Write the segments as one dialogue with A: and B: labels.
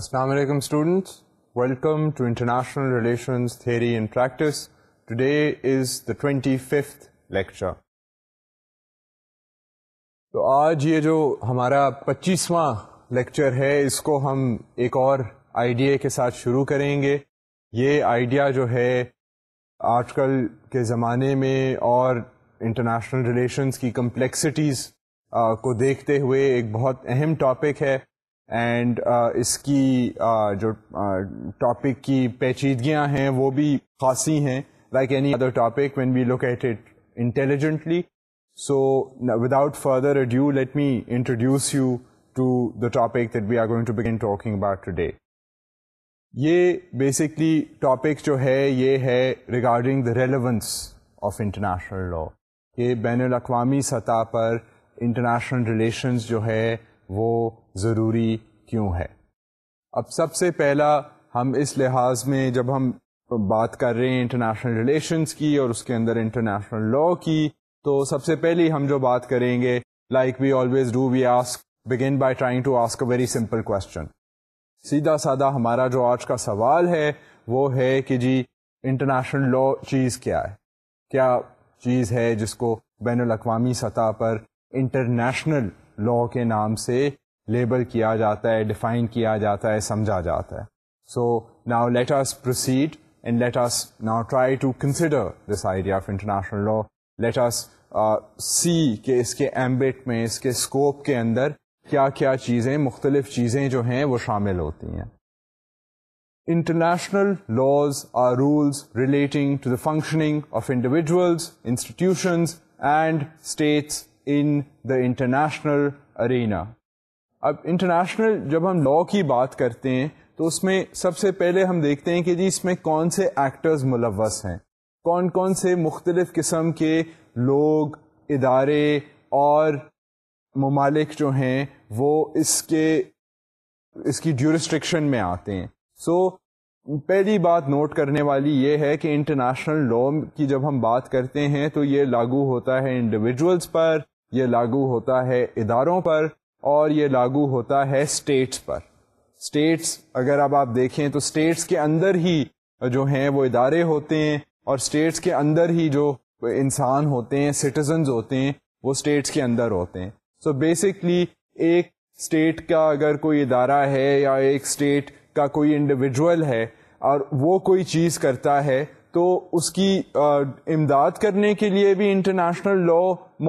A: السّلام علیکم students welcome to international relations theory and practice today is the twenty fifth lecture تو آج یہ جو ہمارا پچیسواں لیکچر ہے اس کو ہم ایک اور آئیڈیا کے ساتھ شروع کریں گے یہ آئیڈیا جو ہے آج کل کے زمانے میں اور انٹرنیشنل ریلیشنز کی کمپلیکسٹیز کو دیکھتے ہوئے ایک بہت اہم ٹاپک ہے اینڈ uh, اس کی uh, جو ٹاپک uh, کی پیچیدگیاں ہیں وہ بھی خاصی ہیں like any other topic when be located intelligently so without further due let me introduce you to the topic that we are going to begin talking about today یہ basically topic جو ہے یہ ہے regarding the relevance of international law کہ بین الاقوامی سطح پر انٹرنیشنل ریلیشنز جو ہے وہ ضروری کیوں ہے اب سب سے پہلا ہم اس لحاظ میں جب ہم بات کر رہے ہیں انٹرنیشنل ریلیشنس کی اور اس کے اندر انٹرنیشنل لا کی تو سب سے پہلی ہم جو بات کریں گے like we always do we ask begin by trying to ask a very simple question سیدھا سادہ ہمارا جو آج کا سوال ہے وہ ہے کہ جی انٹرنیشنل لا چیز کیا ہے کیا چیز ہے جس کو بین الاقوامی سطح پر انٹرنیشنل لا کے نام سے لیبل کیا جاتا ہے ڈیفائن کیا جاتا ہے سمجھا جاتا ہے so now let us proceed and let us now try to consider this idea of international law let us see کہ اس کے ایمبٹ میں اس کے اسکوپ کے اندر کیا کیا چیزیں مختلف چیزیں جو ہیں وہ شامل ہوتی ہیں international laws or rules relating to the functioning of individuals institutions and states in the international arena اب انٹرنیشنل جب ہم لاء کی بات کرتے ہیں تو اس میں سب سے پہلے ہم دیکھتے ہیں کہ جی اس میں کون سے ایکٹرز ملوث ہیں کون کون سے مختلف قسم کے لوگ ادارے اور ممالک جو ہیں وہ اس کے اس کی ڈیورسٹرکشن میں آتے ہیں سو so, پہلی بات نوٹ کرنے والی یہ ہے کہ انٹرنیشنل لاء کی جب ہم بات کرتے ہیں تو یہ لاگو ہوتا ہے انڈیویجولس پر یہ لاگو ہوتا ہے اداروں پر اور یہ لاگو ہوتا ہے اسٹیٹس پر اسٹیٹس اگر اب آپ دیکھیں تو اسٹیٹس کے اندر ہی جو ہیں وہ ادارے ہوتے ہیں اور اسٹیٹس کے اندر ہی جو انسان ہوتے ہیں سٹیزنز ہوتے ہیں وہ اسٹیٹس کے اندر ہوتے ہیں سو بیسکلی ایک اسٹیٹ کا اگر کوئی ادارہ ہے یا ایک اسٹیٹ کا کوئی انڈیویجول ہے اور وہ کوئی چیز کرتا ہے تو اس کی امداد کرنے کے لیے بھی انٹرنیشنل لا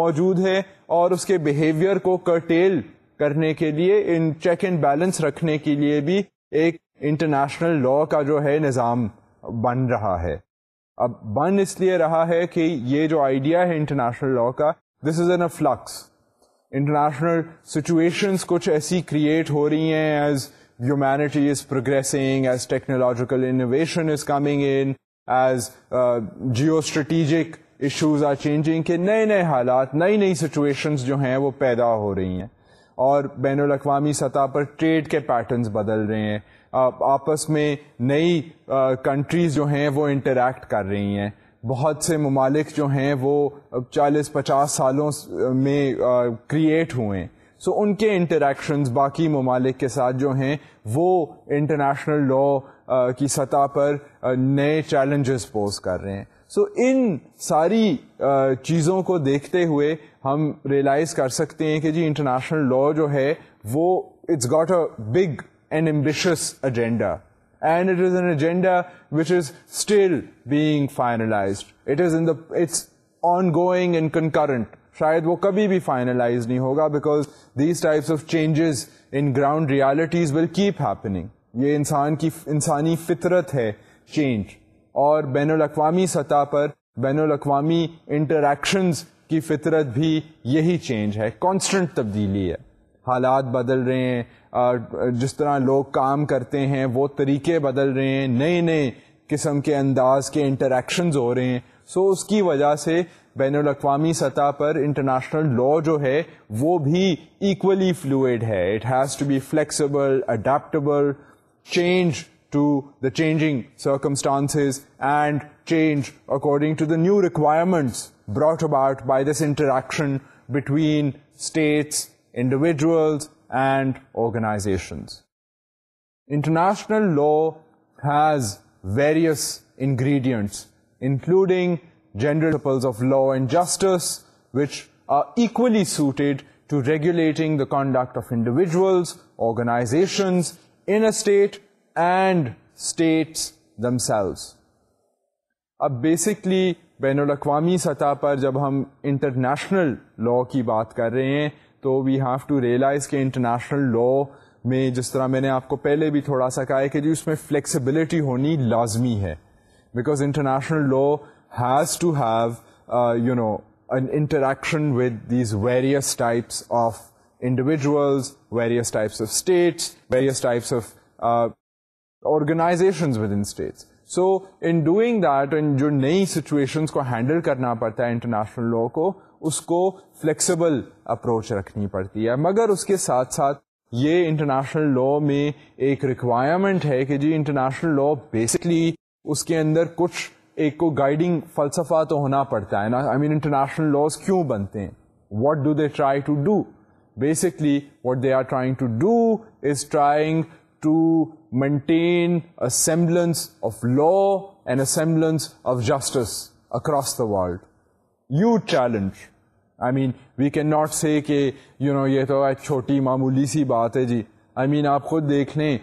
A: موجود ہے اور اس کے بیہیویئر کو کرٹیل کرنے کے لیے ان چیک اینڈ بیلنس رکھنے کے لیے بھی ایک انٹرنیشنل لا کا جو ہے نظام بن رہا ہے اب بن اس لیے رہا ہے کہ یہ جو آئیڈیا ہے انٹرنیشنل لا کا this is an a flux international situations کچھ ایسی کریٹ ہو رہی ہیں as humanity is progressing as technological innovation is coming in as geostrategic issues are changing کے نئے نئے حالات نئی نئی سچویشنس جو ہیں وہ پیدا ہو رہی ہیں اور بین الاقوامی سطح پر ٹریڈ کے پیٹرنز بدل رہے ہیں آپس میں نئی کنٹریز جو ہیں وہ انٹریکٹ کر رہی ہیں بہت سے ممالک جو ہیں وہ چالیس پچاس سالوں میں کریٹ ہوئے ہیں سو ان کے انٹریکشنز باقی ممالک کے ساتھ جو ہیں وہ انٹرنیشنل لا کی سطح پر نئے چیلنجز پوز کر رہے ہیں سو ان ساری چیزوں کو دیکھتے ہوئے ہم ریلائز کر سکتے ہیں کہ جی انٹرنیشنل لا جو ہے وہ it's got a big and ambitious agenda and it is an agenda which is still being finalised it is in the it's ongoing and concurrent شاید وہ کبھی بھی فائنلائز نہیں ہوگا because these types of changes in ground realities will keep happening یہ انسان کی انسانی فطرت ہے چینج اور بین الاقوامی سطح پر بین الاقوامی انٹریکشنز کی فطرت بھی یہی چینج ہے کانسٹنٹ تبدیلی ہے حالات بدل رہے ہیں جس طرح لوگ کام کرتے ہیں وہ طریقے بدل رہے ہیں نئے نئے قسم کے انداز کے انٹریکشنز ہو رہے ہیں سو اس کی وجہ سے بین الاقوامی سطح پر انٹرنیشنل لا جو ہے وہ بھی ایکولی فلوئڈ ہے it has to be flexible adaptable change to the changing circumstance and change according to the new requirements brought about by this interaction between states, individuals, and organizations. International law has various ingredients, including general principles of law and justice, which are equally suited to regulating the conduct of individuals, organizations in a state, and states themselves. Basically, بین الاقوامی سطح پر جب ہم international law کی بات کر رہے ہیں تو وی ہیو ٹو ریئلائز کہ انٹرنیشنل لاء میں جس طرح میں نے آپ کو پہلے بھی تھوڑا سا کہا ہے کہ جی اس میں فلیکسیبلٹی ہونی لازمی ہے because international law has to have you know interaction with these various types of individuals various types of states various types of organisations so in doing that ان جو نئی سچویشنس کو ہینڈل کرنا پڑتا ہے انٹرنیشنل لا کو اس کو flexible approach رکھنی پڑتی ہے مگر اس کے ساتھ ساتھ یہ انٹرنیشنل لا میں ایک ریکوائرمنٹ ہے کہ جی انٹرنیشنل لا بیسکلی اس کے اندر کچھ ایک کو گائیڈنگ فلسفہ تو ہونا پڑتا ہے نا آئی مین انٹرنیشنل لاس کیوں بنتے ہیں what do they try to do basically what they are trying to do is trying to maintain semblance of law and semblance of justice across the world you challenge I mean we can not say کہ you نو یہ تو ایک چھوٹی معمولی سی بات ہے جی آئی مین آپ خود دیکھ لیں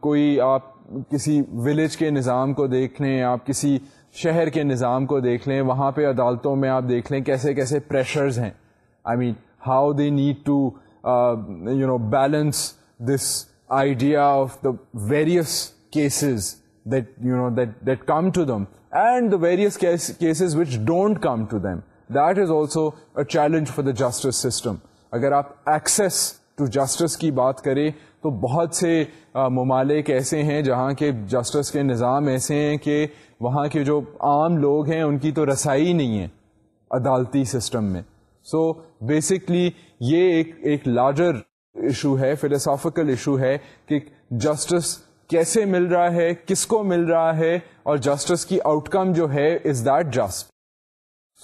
A: کوئی آپ کسی ولیج کے نظام کو دیکھ لیں آپ کسی شہر کے نظام کو دیکھ لیں وہاں پہ عدالتوں میں آپ دیکھ لیں کیسے کیسے پریشرز ہیں I mean how they need to you know balance this idea of the various cases that you know that that come to them and the various cases which don't come to them that is also a challenge for the justice system اگر آپ access to justice کی بات کریں تو بہت سے ممالک ایسے ہیں جہاں کے جسٹس کے نظام ایسے ہیں کہ وہاں کے جو عام لوگ ہیں ان کی تو رسائی نہیں ہے عدالتی سسٹم میں سو بیسکلی یہ ایک ایک لارجر ایشو ہے فلوسافیکل ایشو ہے کہ جسٹس کیسے مل رہا ہے کس کو مل رہا ہے اور جسٹس کی آؤٹ کم جو ہے از دیٹ جسٹ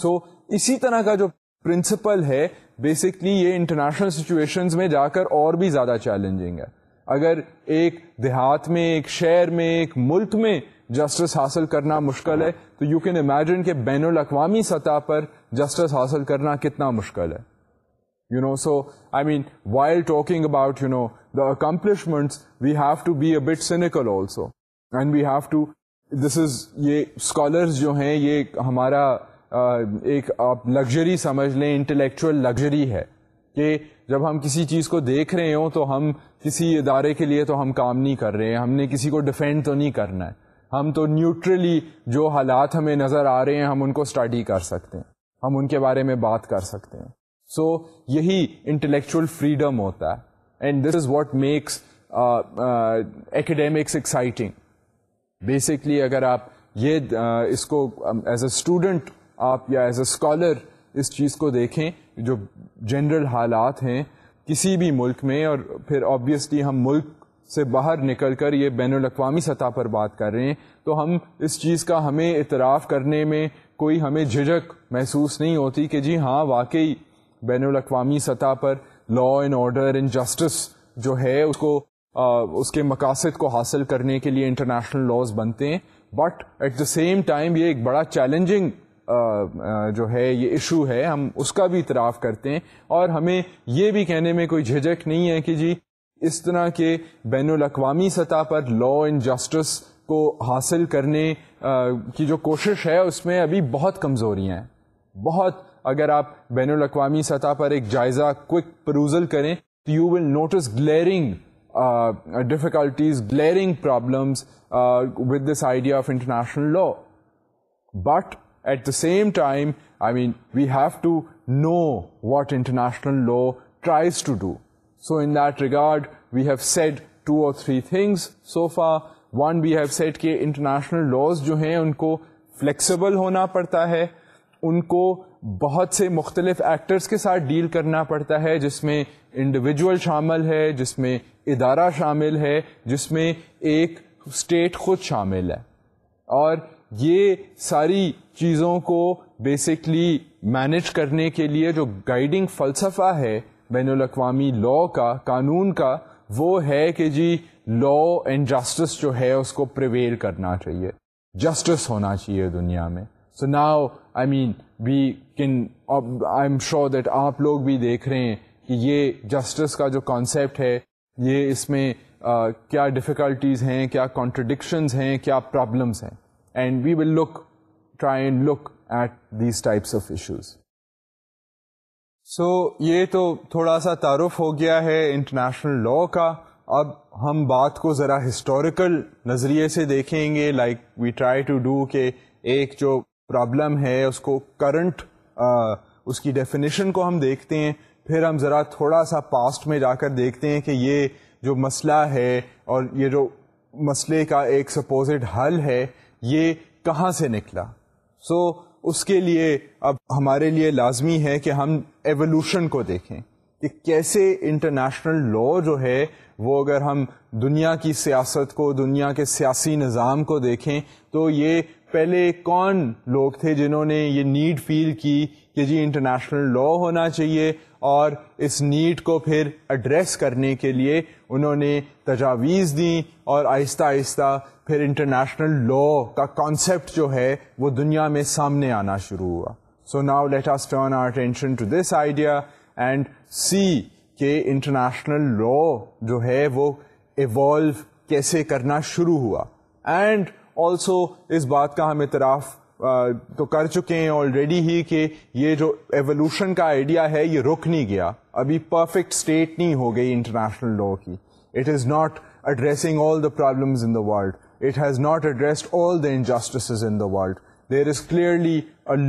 A: سو اسی طرح کا جو پرنسپل ہے بیسکلی یہ انٹرنیشنل سچویشن میں جا کر اور بھی زیادہ چیلنجنگ ہے اگر ایک دیہات میں ایک شہر میں ایک ملک میں جسٹس حاصل کرنا مشکل ہے تو یو کین امیجن کہ بین الاقوامی سطح پر جسٹس حاصل کرنا کتنا مشکل ہے you know so I mean while talking about you know the accomplishments we have to be a bit cynical also and we have to this is یہ اسکالرز جو ہیں یہ ہمارا ایک آپ لگژری سمجھ لیں انٹلیکچوئل لگژری ہے کہ جب ہم کسی چیز کو دیکھ رہے ہوں تو ہم کسی ادارے کے لیے تو ہم کام نہیں کر رہے ہیں ہم نے کسی کو ڈیفینڈ تو نہیں کرنا ہے ہم تو نیوٹرلی جو حالات ہمیں نظر آ رہے ہیں ہم ان کو اسٹڈی کر سکتے ہیں ہم ان کے بارے میں بات کر سکتے ہیں سو یہی انٹلیکچوئل فریڈم ہوتا ہے and this is what makes academics exciting basically اگر آپ یہ اس کو ایز اے اسٹوڈنٹ آپ یا ایز اے اسکالر اس چیز کو دیکھیں جو جنرل حالات ہیں کسی بھی ملک میں اور پھر آبویسلی ہم ملک سے باہر نکل کر یہ بین الاقوامی سطح پر بات کر رہے ہیں تو ہم اس چیز کا ہمیں اعتراف کرنے میں کوئی ہمیں جھجک محسوس نہیں ہوتی کہ جی ہاں واقعی بین الاقوامی سطح پر law and order and justice جو ہے اس کو اس کے مقاصد کو حاصل کرنے کے لیے انٹرنیشنل لاز بنتے ہیں but at the same time یہ ایک بڑا چیلنجنگ جو ہے یہ ایشو ہے ہم اس کا بھی اطراف کرتے ہیں اور ہمیں یہ بھی کہنے میں کوئی جھجھک نہیں ہے کہ جی اس طرح کے بین الاقوامی سطح پر لا اینڈ جسٹس کو حاصل کرنے کی جو کوشش ہے اس میں ابھی بہت کمزوریاں ہیں بہت اگر آپ بین الاقوامی سطح پر ایک جائزہ کوئک پروزل کریں تو you will notice glaring difficulties glaring problems with this idea of international law but at the same time I mean we have to know what international law tries to do so in that regard we have said two اور three things one we have said کہ international laws جو ہیں ان کو flexible ہونا پڑتا ہے ان کو بہت سے مختلف ایکٹرز کے ساتھ ڈیل کرنا پڑتا ہے جس میں انڈیویجول شامل ہے جس میں ادارہ شامل ہے جس میں ایک اسٹیٹ خود شامل ہے اور یہ ساری چیزوں کو بیسکلی مینج کرنے کے لیے جو گائیڈنگ فلسفہ ہے بین الاقوامی لا کا قانون کا وہ ہے کہ جی لا اینڈ جسٹس جو ہے اس کو پریویل کرنا چاہیے جسٹس ہونا چاہیے دنیا میں so now I mean we can I am sure that آپ لوگ بھی دیکھ رہے ہیں کہ یہ جسٹس کا جو کانسیپٹ ہے یہ اس میں uh, کیا ڈفیکلٹیز ہیں کیا کانٹرڈکشنز ہیں کیا پرابلمس ہیں and we will look try and look at these types of issues so یہ تو تھوڑا سا تعارف ہو گیا ہے انٹرنیشنل لاء کا اب ہم بات کو ذرا ہسٹوریکل نظریے سے دیکھیں گے like we try to do کہ ایک جو پرابلم ہے اس کو کرنٹ اس کی ڈیفینیشن کو ہم دیکھتے ہیں پھر ہم ذرا تھوڑا سا پاسٹ میں جا کر دیکھتے ہیں کہ یہ جو مسئلہ ہے اور یہ جو مسئلے کا ایک سپوزٹ حل ہے یہ کہاں سے نکلا سو so, اس کے لیے اب ہمارے لیے لازمی ہے کہ ہم ایولیوشن کو دیکھیں کہ کیسے انٹرنیشنل لا جو ہے وہ اگر ہم دنیا کی سیاست کو دنیا کے سیاسی نظام کو دیکھیں تو یہ پہلے کون لوگ تھے جنہوں نے یہ نیڈ فیل کی کہ جی انٹرنیشنل لا ہونا چاہیے اور اس نیڈ کو پھر ایڈریس کرنے کے لیے انہوں نے تجاویز دیں اور آہستہ آہستہ پھر انٹرنیشنل لا کا کانسیپٹ جو ہے وہ دنیا میں سامنے آنا شروع ہوا so now let us turn our attention to this idea and see کہ انٹرنیشنل لا جو ہے وہ ایوالو کیسے کرنا شروع ہوا اینڈ آلسو اس بات کا ہم اعتراف تو کر چکے ہیں آلریڈی ہی کہ یہ جو ایولیوشن کا آئیڈیا ہے یہ رک نہیں گیا ابھی پرفیکٹ اسٹیٹ نہیں ہو گئی انٹرنیشنل لا کی it is not addressing all the problems in the world it has not addressed all the injustices in the world there is clearly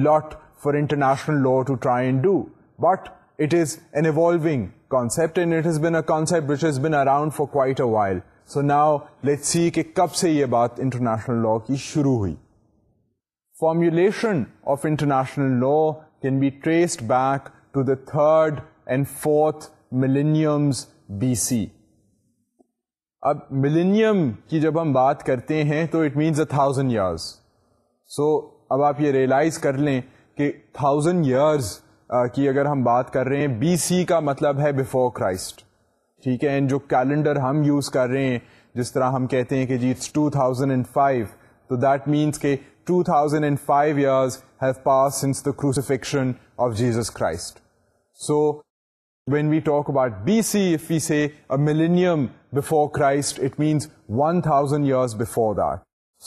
A: lot for international law to try and do but it is an اینگ concept and it has been a which has been around for quite a while so now let see کہ کب سے یہ بات international law کی شروع ہوئی formulation of international law can be traced back to the third and fourth millenniums B C اب millennium کی جب ہم بات کرتے ہیں تو it means a thousand years so اب آپ یہ ریئلائز کر لیں کہ تھاؤزینڈ ایئرز کی اگر ہم بات کر رہے ہیں بی سی کا مطلب ہے بفور کرائسٹ ٹھیک ہے جو کیلنڈر ہم یوز کر رہے ہیں جس طرح ہم کہتے ہیں کہ جی it's two thousand and five تو دیٹ مینس کہ two thousand and five years have passed since the crucifixion of Jesus Christ so when we talk about B C F C a millennium before Christ it means one thousand years before that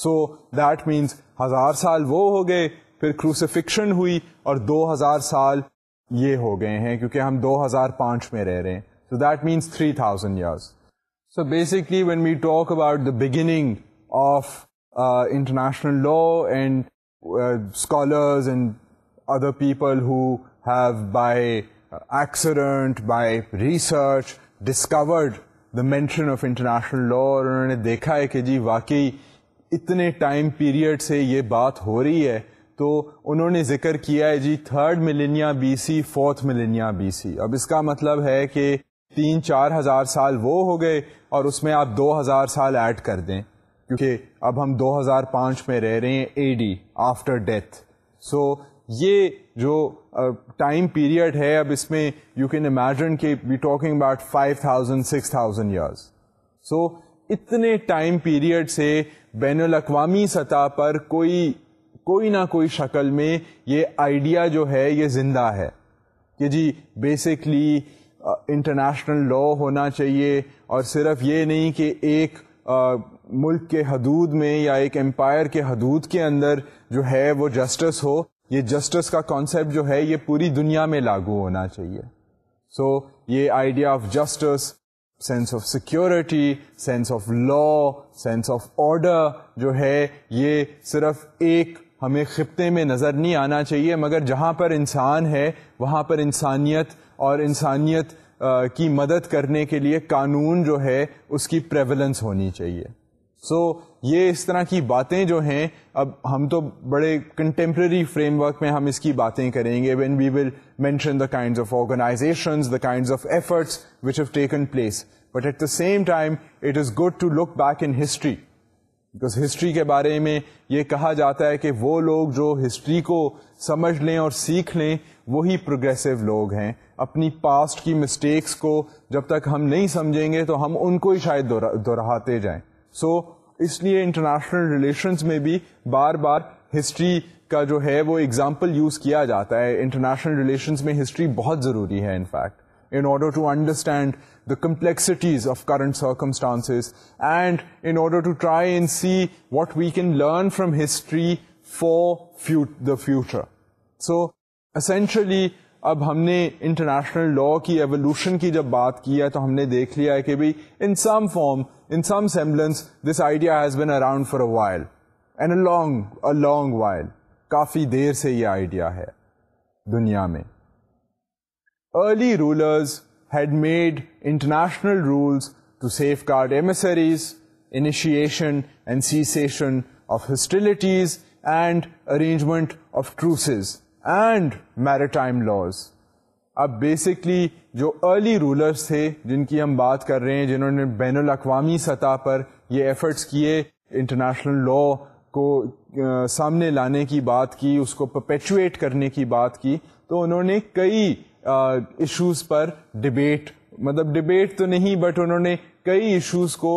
A: so that means ہزار سال وہ ہو گئے پھر crucifixion ہوئی اور دو ہزار سال یہ ہو گئے ہیں کیونکہ ہم دو ہزار پانچ میں رہ رہے ہیں So that means three years. Years so basically when we talk about beginning beginning of international law and scholars and other people who have by by by research discovered the mention of international international اور انہوں نے دیکھا ہے کہ جی واقعی اتنے time period سے یہ بات ہو رہی ہے تو انہوں نے ذکر کیا ہے جی third millennia B C fourth millennia B C اب اس کا مطلب ہے کہ تین چار ہزار سال وہ ہو گئے اور اس میں آپ دو ہزار سال ایڈ کر دیں کیونکہ اب ہم دو ہزار پانچ میں رہ رہے ہیں A D after death so یہ جو ٹائم پیریڈ ہے اب اس میں یو کین امیجن کہ we talking about five thousand six thousand years so اتنے ٹائم پیریڈ سے بین الاقوامی سطح پر کوئی کوئی نہ کوئی شکل میں یہ آئیڈیا جو ہے یہ زندہ ہے کہ جی بیسکلی انٹرنیشنل لا ہونا چاہیے اور صرف یہ نہیں کہ ایک ملک کے حدود میں یا ایک امپائر کے حدود کے اندر جو ہے وہ جسٹس ہو یہ جسٹس کا کانسیپٹ جو ہے یہ پوری دنیا میں لاگو ہونا چاہیے سو so, یہ idea of justice sense of security sense of law sense of order جو ہے یہ صرف ایک ہمیں خطے میں نظر نہیں آنا چاہیے مگر جہاں پر انسان ہے وہاں پر انسانیت اور انسانیت کی مدد کرنے کے لیے قانون جو ہے اس کی پریولنس ہونی چاہیے سو so, یہ اس طرح کی باتیں جو ہیں اب ہم تو بڑے کنٹمپرری فریم ورک میں ہم اس کی باتیں کریں گے when we will mention the kinds of organizations the of efforts which have taken place but at the same time it is good to look back in history because history کے بارے میں یہ کہا جاتا ہے کہ وہ لوگ جو ہسٹری کو سمجھ لیں اور سیکھ لیں وہی پروگریسو لوگ ہیں اپنی پاسٹ کی مسٹیکس کو جب تک ہم نہیں سمجھیں گے تو ہم ان کو ہی شاید دہراتے جائیں سو so, اس لیے انٹرنیشنل ریلیشنس میں بھی بار بار ہسٹری کا جو ہے وہ ایگزامپل یوز کیا جاتا ہے انٹرنیشنل ریلیشنس میں ہسٹری بہت ضروری ہے in fact in order to understand the complexities of current circumstances and in order to try and see what we can learn from history for the future so essentially اب ہم نے international law کی evolution کی جب بات کی ہے تو ہم نے دیکھ لیا ہے کہ بھائی in some form in some semblance this idea has been around for a while and a long a long while کافی دیر سے یہ آئیڈیا ہے دنیا میں early rulers had made international rules to safeguard emissaries initiation and cessation of hostilities and arrangement of truces and maritime laws اب basically جو early rulers تھے جن کی ہم بات کر رہے ہیں جنہوں نے بین الاقوامی سطح پر یہ ایفرٹس کیے انٹرنیشنل لا کو سامنے لانے کی بات کی اس کو پپیچویٹ کرنے کی بات کی تو انہوں نے کئی ایشوز پر ڈبیٹ مطلب ڈبیٹ تو نہیں بٹ انہوں نے کئی ایشوز کو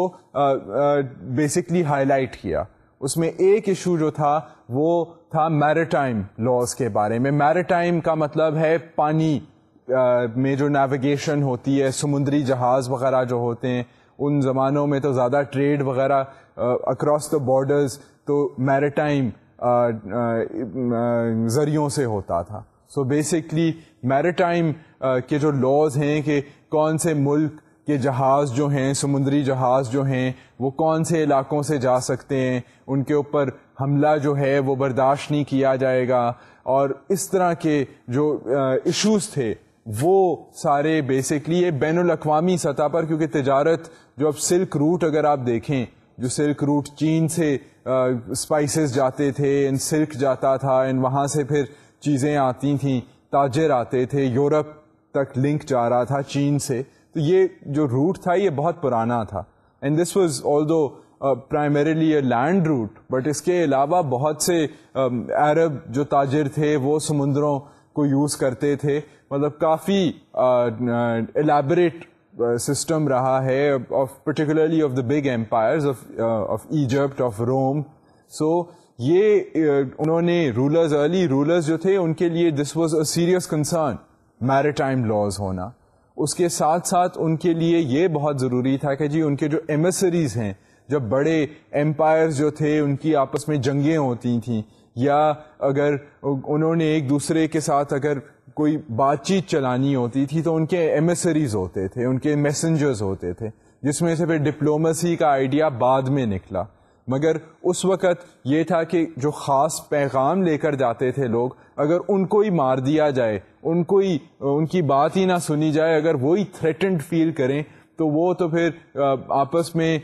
A: بیسکلی ہائی لائٹ کیا اس میں ایک ایشو جو تھا وہ تھا میریٹائم لاس لاز کے بارے میں میرٹائم کا مطلب ہے پانی میں جو نیویگیشن ہوتی ہے سمندری جہاز وغیرہ جو ہوتے ہیں ان زمانوں میں تو زیادہ ٹریڈ وغیرہ اکراس دا بارڈرز تو میریٹائم ذریعوں سے ہوتا تھا سو بیسکلی میرٹائم کے جو لاز ہیں کہ کون سے ملک کہ جہاز جو ہیں سمندری جہاز جو ہیں وہ کون سے علاقوں سے جا سکتے ہیں ان کے اوپر حملہ جو ہے وہ برداشت نہیں کیا جائے گا اور اس طرح کے جو ایشوز تھے وہ سارے بیسکلی یہ بین الاقوامی سطح پر کیونکہ تجارت جو اب سلک روٹ اگر آپ دیکھیں جو سلک روٹ چین سے اسپائسیز جاتے تھے ان سلک جاتا تھا ان وہاں سے پھر چیزیں آتی تھیں تاجر آتے تھے یورپ تک لنک جا رہا تھا چین سے تو یہ جو روٹ تھا یہ بہت پرانا تھا and this was although primarily a land route but اس کے علاوہ بہت سے عرب um, جو تاجر تھے وہ سمندروں کو یوز کرتے تھے مطلب کافی elaborate uh, system uh, uh, رہا ہے of particularly of the big empires of of Egypt of Rome so یہ انہوں نے رولرز ارلی رولرز جو تھے ان کے لیے this was a serious concern maritime time laws ہونا اس کے ساتھ ساتھ ان کے لیے یہ بہت ضروری تھا کہ جی ان کے جو ایمسریز ہیں جب بڑے امپائرز جو تھے ان کی آپس میں جنگیں ہوتی تھیں یا اگر انہوں نے ایک دوسرے کے ساتھ اگر کوئی بات چیت چلانی ہوتی تھی تو ان کے ایمسریز ہوتے تھے ان کے میسنجرز ہوتے تھے جس میں سے پھر ڈپلومسی کا آئیڈیا بعد میں نکلا مگر اس وقت یہ تھا کہ جو خاص پیغام لے کر جاتے تھے لوگ اگر ان کو ہی مار دیا جائے ان کو ہی ان کی بات ہی نہ سنی جائے اگر وہی تھریٹنڈ فیل کریں تو وہ تو پھر آپس میں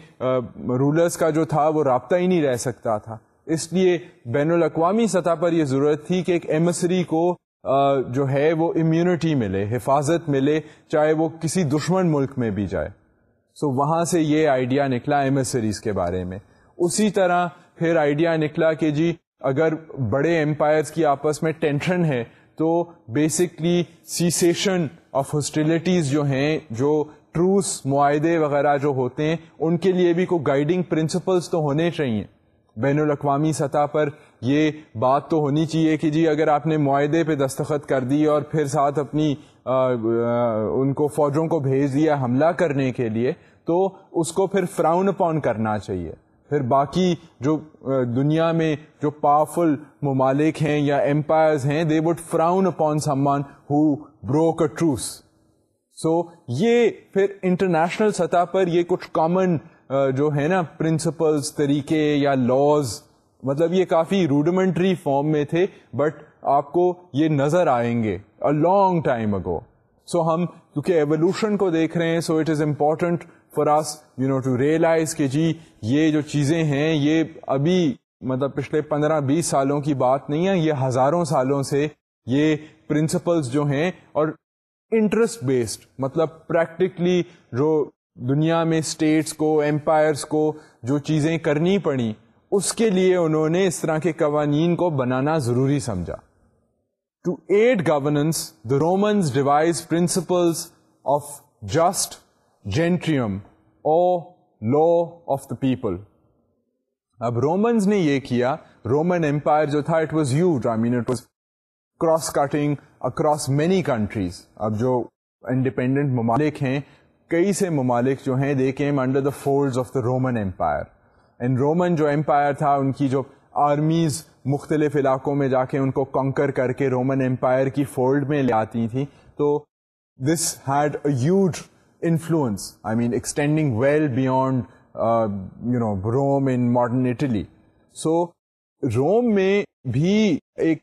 A: رولرس کا جو تھا وہ رابطہ ہی نہیں رہ سکتا تھا اس لیے بین الاقوامی سطح پر یہ ضرورت تھی کہ ایک ایمسری کو جو ہے وہ امیونٹی ملے حفاظت ملے چاہے وہ کسی دشمن ملک میں بھی جائے سو so وہاں سے یہ آئیڈیا نکلا ایمسریز کے بارے میں اسی طرح پھر آئیڈیا نکلا کہ جی اگر بڑے امپائرس کی آپس میں ٹینشن ہے تو بیسکلی سیسیشن آف ہاسٹیلٹیز جو ہیں جو ٹروس معاہدے وغیرہ جو ہوتے ہیں ان کے لیے بھی کوئی گائیڈنگ پرنسپلس تو ہونے چاہئیں بین الاقوامی سطح پر یہ بات تو ہونی چاہیے کہ جی اگر آپ نے معاہدے پہ دستخط کر دی اور پھر ساتھ اپنی آ, آ, ان کو فوجوں کو بھیج دیا حملہ کرنے کے لیے تو اس کو پھر فراؤن اپون کرنا چاہیے پھر باقی جو دنیا میں جو پاورفل ممالک ہیں یا امپائرز ہیں they would frown upon someone who Brook ٹروس so یہ پھر انٹرنیشنل سطح پر یہ کچھ کامن جو ہے نا پرنسپلز طریقے یا لاز مطلب یہ کافی روڈمنٹری فارم میں تھے بٹ آپ کو یہ نظر آئیں گے لانگ ٹائم اگو سو ہم کیونکہ ایولیوشن کو دیکھ رہے ہیں so it is important for us you know to realise کہ جی یہ جو چیزیں ہیں یہ ابھی مطلب پچھلے پندرہ بیس سالوں کی بات نہیں ہے یہ ہزاروں سالوں سے یہ پرنسپلس جو ہیں اور انٹرسٹ بیسڈ مطلب پریکٹیکلی جو دنیا میں اسٹیٹس کو امپائرس کو جو چیزیں کرنی پڑیں اس کے لیے انہوں نے اس طرح کے قوانین کو بنانا ضروری سمجھا to add governance the Romans devised principles of jus gentium or law of the people اب رومنز نے یہ کیا رومن امپائر جو تھا it was huge I mean it was cross cutting across many countries اب جو انڈیپینڈنٹ ممالک ہیں کئی سے ممالک جو ہیں they came under the folds of the Roman empire and Roman جو امپائر تھا ان کی جو آرمیز مختلف علاقوں میں جا کے ان کو کنکر کر کے رومن امپائر کی فولڈ میں لے آتی تھیں تو this had a huge influence I mean extending well beyond you know Rome in modern Italy so Rome میں بھی ایک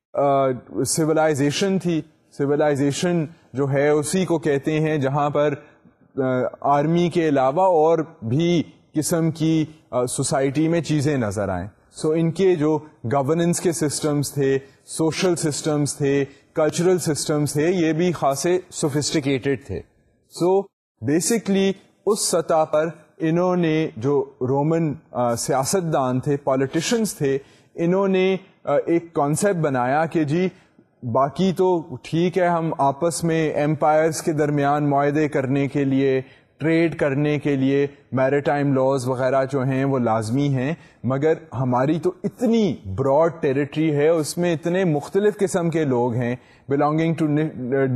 A: civilization تھی civilization جو ہے اسی کو کہتے ہیں جہاں پر آرمی کے علاوہ اور بھی قسم کی سوسائٹی میں چیزیں نظر آئیں سو so, ان کے جو گورننس کے سسٹمز تھے سوشل سسٹمز تھے کلچرل سسٹمز تھے یہ بھی خاصے سوفسٹیکیٹڈ تھے سو so, بیسکلی اس سطح پر انہوں نے جو رومن سیاست دان تھے پالیٹیشنس تھے انہوں نے ایک کانسیپٹ بنایا کہ جی باقی تو ٹھیک ہے ہم آپس میں امپائرس کے درمیان معاہدے کرنے کے لیے ٹریڈ کرنے کے لیے میریٹائم لاز وغیرہ جو ہیں وہ لازمی ہیں مگر ہماری تو اتنی براڈ ٹیریٹری ہے اس میں اتنے مختلف قسم کے لوگ ہیں belonging to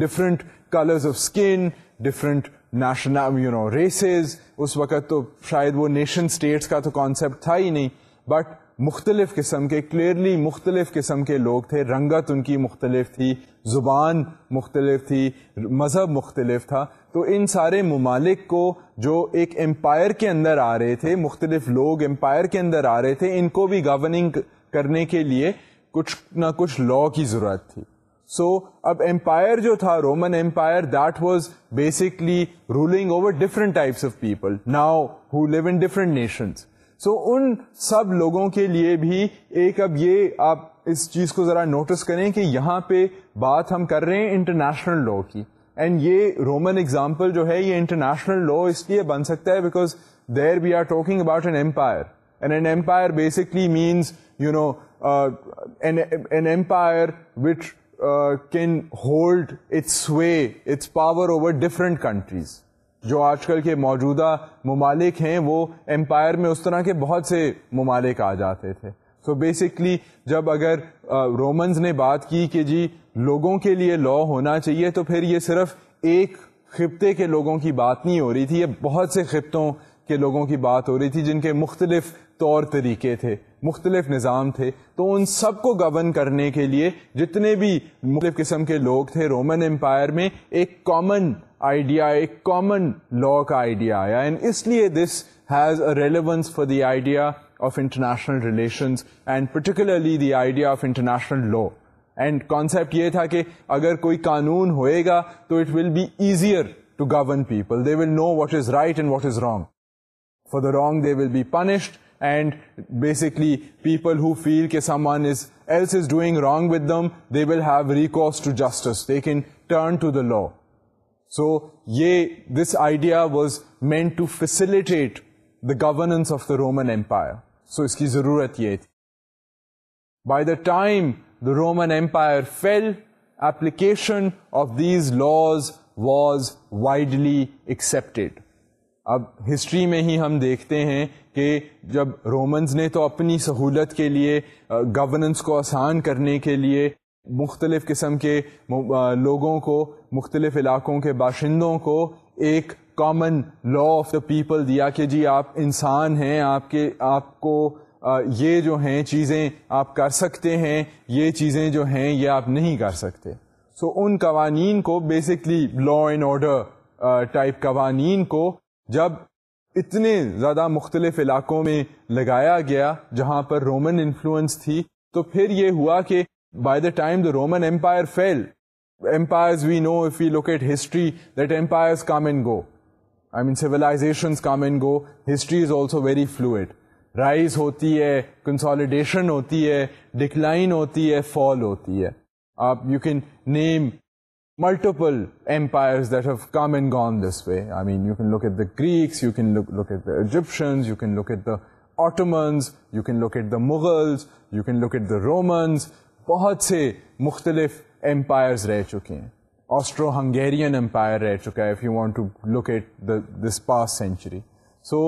A: different colours of skin different national you know races اس وقت تو شاید وہ نیشن اسٹیٹس کا تو کانسیپٹ تھا ہی نہیں بٹ مختلف قسم کے کلیئرلی مختلف قسم کے لوگ تھے رنگت ان کی مختلف تھی زبان مختلف تھی مذہب مختلف تھا تو ان سارے ممالک کو جو ایک امپائر کے اندر آ رہے تھے مختلف لوگ امپائر کے اندر آ رہے تھے ان کو بھی گورننگ کرنے کے لیے کچھ نہ کچھ لا کی ضرورت تھی سو so, اب امپائر جو تھا Roman empire that was basically ruling over different types of people now who live in different nations so ان سب لوگوں کے لیے بھی ایک اب یہ آپ اس چیز کو ذرا نوٹس کریں کہ یہاں پہ بات ہم کر رہے ہیں انٹرنیشنل لا کی اینڈ یہ رومن ایگزامپل جو ہے یہ انٹرنیشنل لا اس لیے بن سکتا ہے because there we are talking about an empire and an empire basically means you know an empire which can hold its way its power over different countries جو آج کل کے موجودہ ممالک ہیں وہ امپائر میں اس طرح کے بہت سے ممالک آ جاتے تھے سو بیسکلی جب اگر رومنز نے بات کی کہ جی لوگوں کے لیے لا ہونا چاہیے تو پھر یہ صرف ایک خطے کے لوگوں کی بات نہیں ہو رہی تھی یہ بہت سے خطوں کے لوگوں کی بات ہو رہی تھی جن کے مختلف طور طریقے تھے مختلف نظام تھے تو ان سب کو گورن کرنے کے لیے جتنے بھی مختلف قسم کے لوگ تھے رومن امپائر میں ایک کامن آئیڈیا ایک کامن لا کا آئیڈیا آیا اینڈ اس لیے this has a relevance for the idea of international relations and particularly the idea of international law and concept یہ تھا کہ اگر کوئی قانون ہوئے گا تو it will be easier to govern people they will know what is right and what is wrong for the wrong they will be punished and basically people who feel کہ someone is else is doing wrong with them they will have recourse to justice they can turn to the law so یہ this idea was meant to facilitate the governance of the Roman empire so اس کی ضرورت یہ تھی by the time the Roman empire fell application of these laws was widely accepted اب history میں ہی ہم دیکھتے ہیں کہ جب رومنز نے تو اپنی سہولت کے لیے گورننس کو آسان کرنے کے لیے مختلف قسم کے لوگوں کو مختلف علاقوں کے باشندوں کو ایک common law of the people دیا کہ جی آپ انسان ہیں آپ کے آپ کو یہ جو ہیں چیزیں آپ کر سکتے ہیں یہ چیزیں جو ہیں یہ آپ نہیں کر سکتے سو so, ان قوانین کو basically law and order type قوانین کو جب اتنے زیادہ مختلف علاقوں میں لگایا گیا جہاں پر رومن انفلوئنس تھی تو پھر یہ ہوا کہ by the time the Roman empire fell empires we know if you locate history that empires come and go I mean civilization come and go history is also very fluid rise ہوتی ہے consolidation ہوتی ہے decline ہوتی ہے fall ہوتی ہے آپ you can name multiple empires that this way. And gone this way I mean you can you at the look you can Egyptians, the Egyptians you can the at the Ottomans you can the the you you can at the Romans بہت سے مختلف empires رہ چکے ہیں astro Hungarian umpire رہ چکا ہے you you want to at the this past century so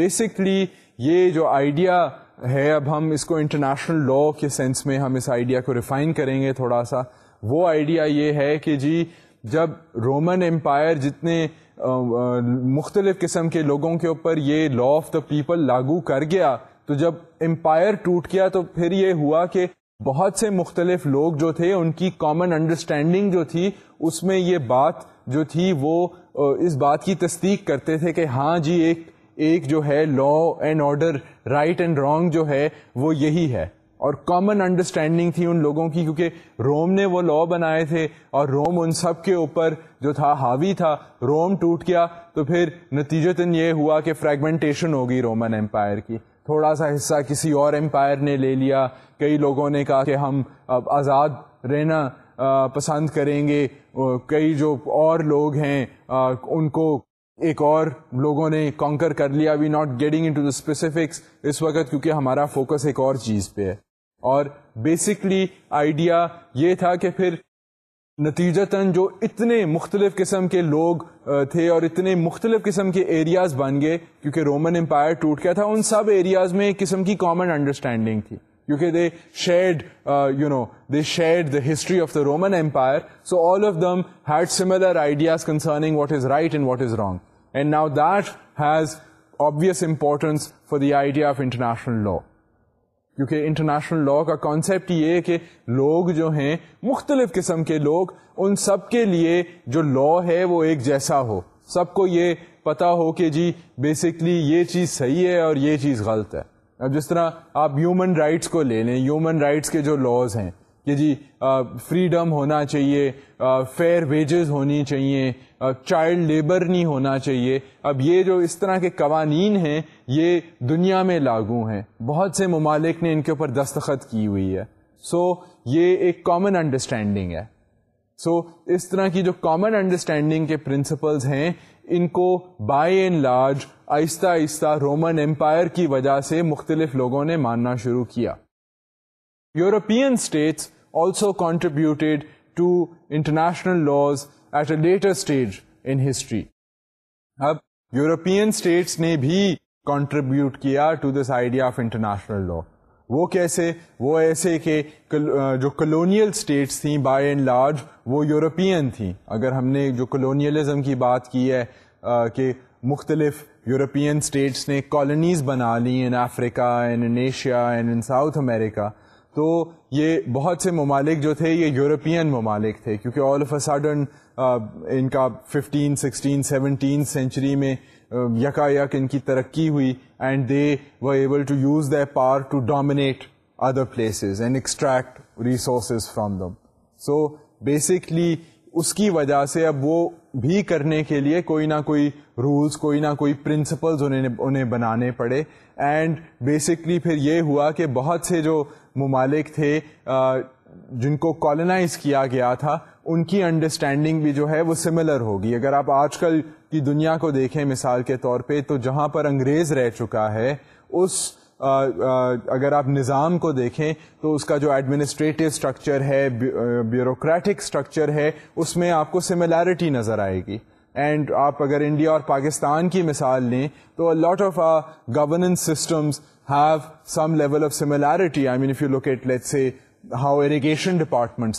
A: basically یہ جو آئیڈیا ہے اب ہم اس کو انٹرنیشنل لا کے سینس میں ہم اس آئیڈیا کو ریفائن کریں گے تھوڑا سا وہ آئیڈیا یہ ہے کہ جی جب رومن امپائر جتنے مختلف قسم کے لوگوں کے اوپر یہ لا آف دا پیپل لاگو کر گیا تو جب امپائر ٹوٹ گیا تو پھر یہ ہوا کہ بہت سے مختلف لوگ جو تھے ان کی کامن انڈرسٹینڈنگ جو تھی اس میں یہ بات جو تھی وہ اس بات کی تصدیق کرتے تھے کہ ہاں جی ایک ایک جو ہے law and order right and wrong جو ہے وہ یہی ہے اور کامن انڈرسٹینڈنگ تھی ان لوگوں کی کیونکہ روم نے وہ لا بنائے تھے اور روم ان سب کے اوپر جو تھا حاوی تھا روم ٹوٹ گیا تو پھر نتیجت یہ ہوا کہ فریگمنٹیشن ہوگی رومن امپائر کی تھوڑا سا حصہ کسی اور امپائر نے لے لیا کئی لوگوں نے کہا کہ ہم اب آزاد رہنا پسند کریں گے کئی جو اور لوگ ہیں ان کو ایک اور لوگوں نے کانکر کر لیا we not getting into the the specifics اس وقت کیونکہ ہمارا فوکس ایک اور چیز پہ ہے اور بیسکلی آئیڈیا یہ تھا کہ پھر نتیجتاً جو اتنے مختلف قسم کے لوگ تھے اور اتنے مختلف قسم کے ایریاز بن گئے کیونکہ رومن امپائر ٹوٹ گیا تھا ان سب ایریاز میں ایک قسم کی کامن انڈرسٹینڈنگ تھی کیونکہ they you know they shared the history of the Roman empire so all of them had similar ideas concerning what is right and what is wrong and now that has obvious importance for the idea of international law. کیونکہ international law کا concept یہ ہے کہ لوگ جو ہیں مختلف قسم کے لوگ ان سب کے لیے جو لا ہے وہ ایک جیسا ہو سب کو یہ پتا ہو کہ جی بیسکلی یہ چیز صحیح ہے اور یہ چیز غلط ہے اب جس طرح آپ ہیومن رائٹس کو لے لیں ہیومن رائٹس کے جو لاز ہیں کہ جی فریڈم ہونا چاہیے فیئر ویجز ہونی چاہیے چائلڈ لیبر نہیں ہونا چاہیے اب یہ جو اس طرح کے قوانین ہیں یہ دنیا میں لاگو ہیں بہت سے ممالک نے ان کے اوپر دستخط کی ہوئی ہے سو یہ ایک کامن انڈرسٹینڈنگ ہے سو اس طرح کی جو کامن انڈرسٹینڈنگ کے پرنسپلز ہیں ان کو بائی ان لارج آہستہ آہستہ رومن امپائر کی وجہ سے مختلف لوگوں نے ماننا شروع کیا European states contributed to international laws at a later stage in history اب یورپین اسٹیٹس نے بھی کنٹریبیوٹ کیا to this idea of international law. وہ کیسے وہ ایسے کہ جو کلونیل اسٹیٹس تھیں بائی اینڈ لارج وہ یورپین تھیں اگر ہم نے جو کلونیلزم کی بات کی ہے کہ مختلف یورپین اسٹیٹس نے کالونیز بنا لی in Africa in Asia and in South America تو یہ بہت سے ممالک جو تھے یہ یورپین ممالک تھے کیونکہ all of a sudden in کا ففٹین سکسٹین سیونٹین سینچری میں یکا یک ان کی ترقی ہوئی and they were able to use their power to dominate other places and extract resources from them so basically اس کی وجہ سے اب وہ بھی کرنے کے لیے کوئی نہ کوئی رولز کوئی نہ کوئی پرنسپلز انہیں انہیں بنانے پڑے اینڈ بیسکلی پھر یہ ہوا کہ بہت سے جو ممالک تھے جن کو کالنائز کیا گیا تھا ان کی انڈرسٹینڈنگ بھی جو ہے وہ سملر ہوگی اگر آپ آج کل کی دنیا کو دیکھیں مثال کے طور پہ تو جہاں پر انگریز رہ چکا ہے اس اگر آپ نظام کو دیکھیں تو اس کا جو ایڈمنسٹریٹو اسٹرکچر ہے بیوروکریٹک اسٹرکچر ہے اس میں آپ کو سملیرٹی نظر آئے گی اینڈ آپ اگر انڈیا اور پاکستان کی مثال لیں تو lot of governance systems have some level of similarity I mean look at let see how irrigation department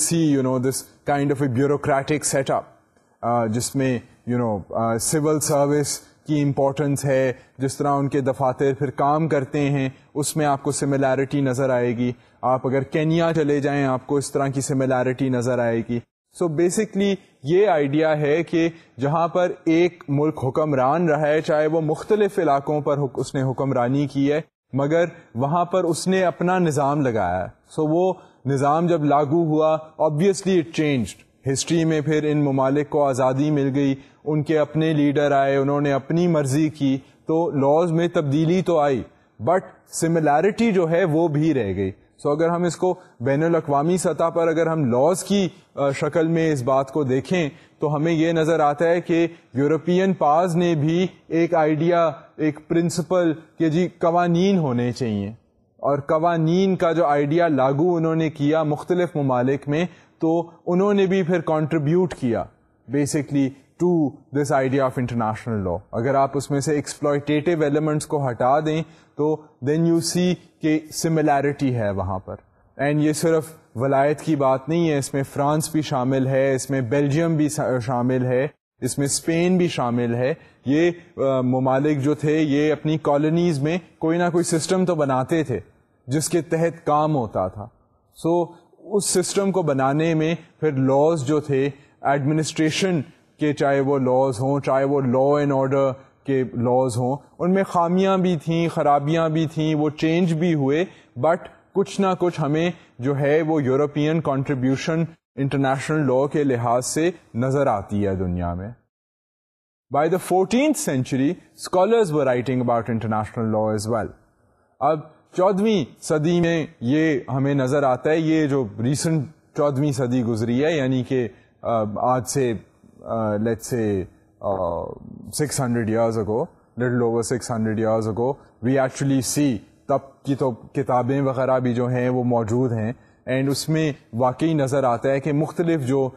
A: see you know this kind of a bureaucratic set up جس میں یو نو سول سروس کی importance ہے جس طرح ان کے دفاتر پھر کام کرتے ہیں اس میں آپ کو سملیرٹی نظر آئے گی آپ اگر کینیا چلے جائیں آپ کو اس طرح کی سملیرٹی نظر آئے گی سو بیسکلی یہ آئیڈیا ہے کہ جہاں پر ایک ملک حکمران رہا ہے چاہے وہ مختلف علاقوں پر اس نے حکمرانی کی ہے مگر وہاں پر اس نے اپنا نظام لگایا سو وہ نظام جب لاگو ہوا آبویسلی اٹ چینجڈ ہسٹری میں پھر ان ممالک کو آزادی مل گئی ان کے اپنے لیڈر آئے انہوں نے اپنی مرضی کی تو لاز میں تبدیلی تو آئی بٹ سملیرٹی جو ہے وہ بھی رہ گئی سو so اگر ہم اس کو بین الاقوامی سطح پر اگر ہم لاز کی شکل میں اس بات کو دیکھیں تو ہمیں یہ نظر آتا ہے کہ یورپین پاز نے بھی ایک آئیڈیا ایک پرنسپل کہ جی قوانین ہونے چاہیے اور قوانین کا جو آئیڈیا لاگو انہوں نے کیا مختلف ممالک میں تو انہوں نے بھی پھر کانٹریبیوٹ کیا basically to this idea of international law اگر آپ اس میں سے ایکسپلائٹیو ایلیمنٹس کو ہٹا دیں تو دین یو سی کے سملیرٹی ہے وہاں پر اینڈ یہ صرف ولایت کی بات نہیں ہے اس میں فرانس بھی شامل ہے اس میں بیلجیم بھی شامل ہے اس میں اسپین بھی شامل ہے یہ ممالک جو تھے یہ اپنی کالونیز میں کوئی نہ کوئی سسٹم تو بناتے تھے جس کے تحت کام ہوتا تھا سو so, اس سسٹم کو بنانے میں پھر لاس جو تھے ایڈمنسٹریشن کہ چاہے وہ لاز ہوں چاہے وہ لا اینڈ آرڈر کے لاز ہوں ان میں خامیاں بھی تھیں خرابیاں بھی تھیں وہ چینج بھی ہوئے بٹ کچھ نہ کچھ ہمیں جو ہے وہ یورپین کانٹریبیوشن انٹرنیشنل لا کے لحاظ سے نظر آتی ہے دنیا میں by the fourteenth century scholars were writing about international laws well اب چودھویں صدی میں یہ ہمیں نظر آتا ہے یہ جو ریسنٹ چودھویں صدی گزری ہے یعنی کہ آج سے سے six hundred years ago little over six hundred years ago we actually سی تب کی تو کتابیں وغیرہ بھی جو ہیں وہ موجود ہیں اینڈ اس میں واقعی نظر آتا ہے کہ مختلف جو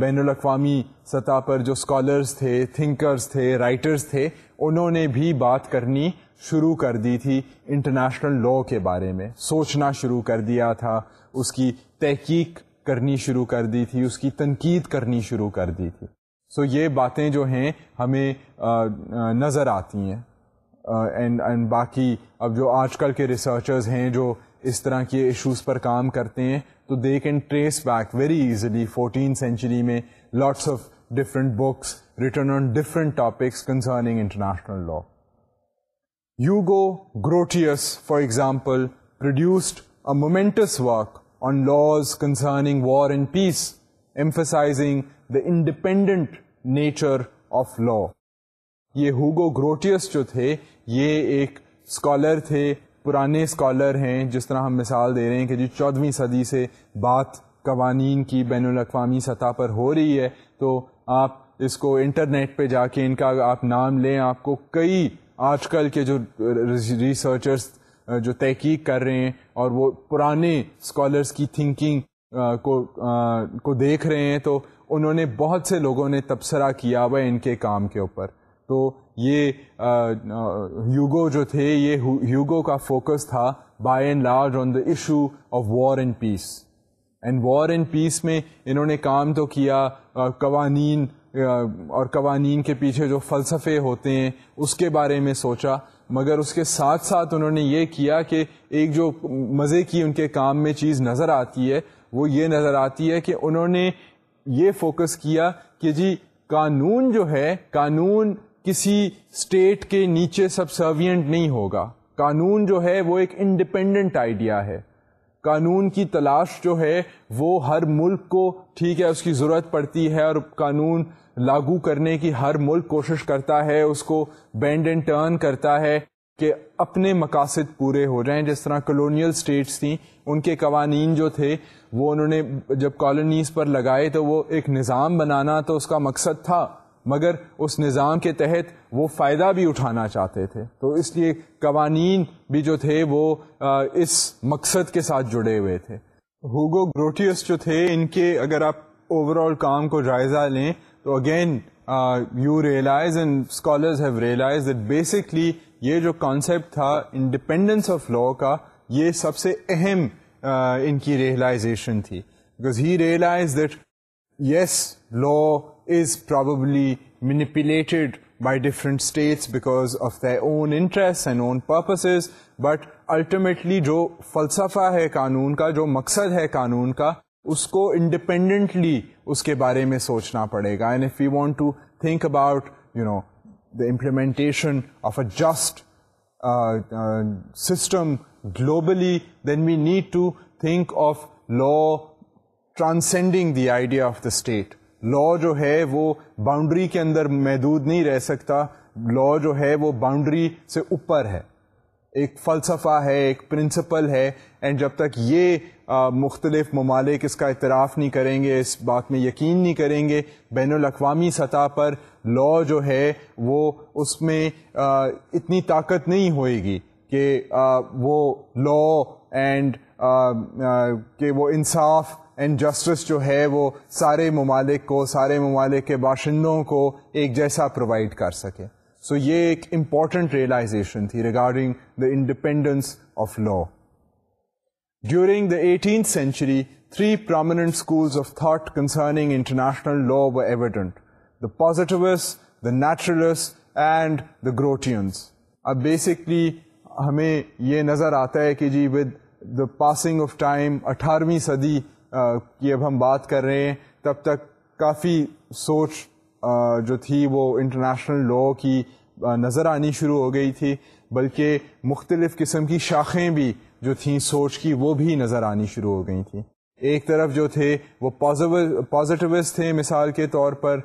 A: بین الاقوامی سطح پر جو اسکالرس تھے تھنکرس تھے رائٹرس تھے انہوں نے بھی بات کرنی شروع کر دی تھی انٹرنیشنل لاء کے بارے میں سوچنا شروع کر دیا تھا اس کی تحقیق کرنی شروع کر دی تھی اس کی تنقید کرنی شروع کر دی تھی سو یہ باتیں جو ہیں ہمیں نظر آتی ہیں اینڈ اینڈ باقی اب جو آج کل کے ریسرچرز ہیں جو اس طرح کے ایشوز پر کام کرتے ہیں تو they can trace back very easily fourteen century میں lots of different books written on different topics concerning international law Hugo Grotius for example produced a momentous work on laws concerning war and peace emphasising the independent nature of law یہ Hugo گروٹیس جو تھے یہ ایک scholar تھے پرانے scholar ہیں جس طرح ہم مثال دے رہے ہیں کہ جی چودھویں صدی سے بات قوانین کی بین الاقوامی سطح پر ہو رہی ہے تو آپ اس کو انٹرنیٹ پہ جا کے ان کا آپ نام لیں آپ کو کئی آج کل کے جو ریسرچرس جو تحقیق کر رہے ہیں اور وہ پرانے اسکالرس کی تھنکنگ کو کو دیکھ رہے ہیں تو انہوں نے بہت سے لوگوں نے تبصرہ کیا ہوا ان کے کام کے اوپر تو یہ یوگو جو تھے یہ یوگو کا فوکس تھا by and large on the issue of war and peace and war and peace میں انہوں نے کام تو کیا قوانین اور قوانین کے پیچھے جو فلسفے ہوتے ہیں اس کے بارے میں سوچا مگر اس کے ساتھ ساتھ انہوں نے یہ کیا کہ ایک جو مزے کی ان کے کام میں چیز نظر آتی ہے وہ یہ نظر آتی ہے کہ انہوں نے یہ فوکس کیا کہ جی قانون جو ہے قانون کسی اسٹیٹ کے نیچے سبسروینٹ نہیں ہوگا قانون جو ہے وہ ایک انڈیپینڈنٹ آئیڈیا ہے قانون کی تلاش جو ہے وہ ہر ملک کو ٹھیک ہے اس کی ضرورت پڑتی ہے اور قانون لاگو کرنے کی ہر ملک کوشش کرتا ہے اس کو بینڈ اینڈ ٹرن کرتا ہے کہ اپنے مقاصد پورے ہو جائیں جس طرح کلونیل اسٹیٹس تھیں ان کے قوانین جو تھے وہ انہوں نے جب کالونیز پر لگائے تو وہ ایک نظام بنانا تو اس کا مقصد تھا مگر اس نظام کے تحت وہ فائدہ بھی اٹھانا چاہتے تھے تو اس لیے قوانین بھی جو تھے وہ اس مقصد کے ساتھ جڑے ہوئے تھے ہوگو گروٹیس جو تھے ان کے اگر آپ اوور آل کام کو جائزہ لیں تو again you realise and scholars have realise that basically یہ جو کانسیپٹ تھا انڈیپینڈنس آف لا کا یہ سب سے اہم ان کی ریئلائزیشن تھی because he realise that yes law is probably manipulated by different states because of the own interest and own purposes but ultimately جو فلسفہ ہے قانون کا جو مقصد ہے قانون کا اس کو انڈیپینڈنٹلی اس کے بارے میں سوچنا پڑے گا and if you want to think about you know the implementation of a just system globally then we need to think of law transcending the idea of the state law جو ہے وہ boundary کے اندر محدود نہیں رہ سکتا لا جو ہے وہ باؤنڈری سے اوپر ہے ایک فلسفہ ہے ایک پرنسپل ہے اینڈ جب تک یہ مختلف ممالک اس کا اعتراف نہیں کریں گے اس بات میں یقین نہیں کریں گے بین الاقوامی سطح پر لا جو ہے وہ اس میں اتنی طاقت نہیں ہوئے گی کہ وہ لا اینڈ کہ وہ انصاف اینڈ جسٹس جو ہے وہ سارے ممالک کو سارے ممالک کے باشندوں کو ایک جیسا پرووائڈ کر سکے سو یہ ایک امپورٹنٹ ریئلائزیشن تھی regarding the independence of law during the eighteenth century three prominent schools of thought concerning international law و evident the positivists the naturalists and the Grotians اب بیسکلی ہمیں یہ نظر آتا ہے کہ جی with the passing of time اٹھارہویں صدی کی اب ہم بات کر رہے ہیں تب تک کافی سوچ جو تھی وہ انٹرنیشنل لاء کی نظر آنی شروع ہو گئی تھی بلکہ مختلف قسم کی شاخیں بھی جو تھیں سوچ کی وہ بھی نظر آنی شروع ہو گئی تھیں ایک طرف جو تھے وہ پازیٹیوز تھے مثال کے طور پر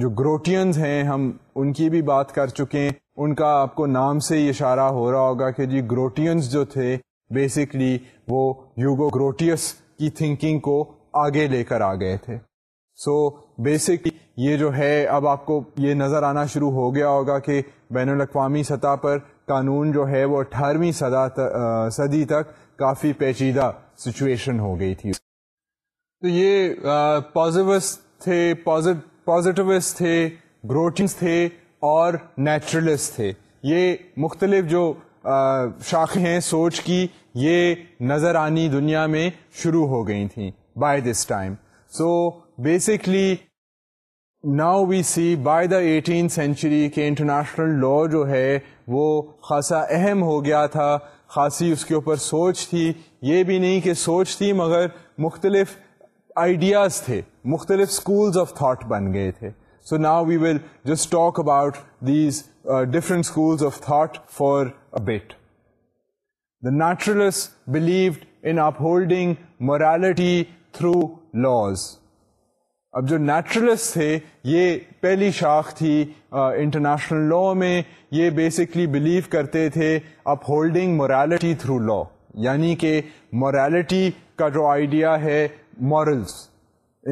A: جو گروٹینز ہیں ہم ان کی بھی بات کر چکے ہیں ان کا آپ کو نام سے ہی اشارہ ہو رہا ہوگا کہ جی گروٹینس جو تھے بیسکلی وہ یوگو گروٹیس کی تھنکنگ کو آگے لے کر آ گئے تھے سو بیسکلی یہ جو ہے اب آپ کو یہ نظر آنا شروع ہو گیا ہوگا کہ بین الاقوامی سطح پر قانون جو ہے وہ اٹھارہویں سدا صدی تک کافی پیچیدہ سچویشن ہو گئی تھی تو یہ پازیوس تھے پازیٹیوس تھے گروٹنس تھے اور نیچرلسٹ تھے یہ مختلف جو شاخیں ہیں سوچ کی یہ نظر آنی دنیا میں شروع ہو گئی تھیں by this time so basically now we see by the eighteen century کے انٹرنیشنل لا جو ہے وہ خاصا اہم ہو گیا تھا خاصی اس کے اوپر سوچ تھی یہ بھی نہیں کہ سوچ تھی مگر مختلف آئیڈیاز تھے مختلف اسکولز آف تھاٹ بن گئے تھے so now we will just talk about these different schools of thought for a the naturalists believed in upholding morality through laws اب جو نیچرلس تھے یہ پہلی شاخ تھی انٹرنیشنل uh, لا میں یہ بیسکلی بلیو کرتے تھے upholding morality through law یعنی کہ مورالٹی کا جو آئیڈیا ہے مورلس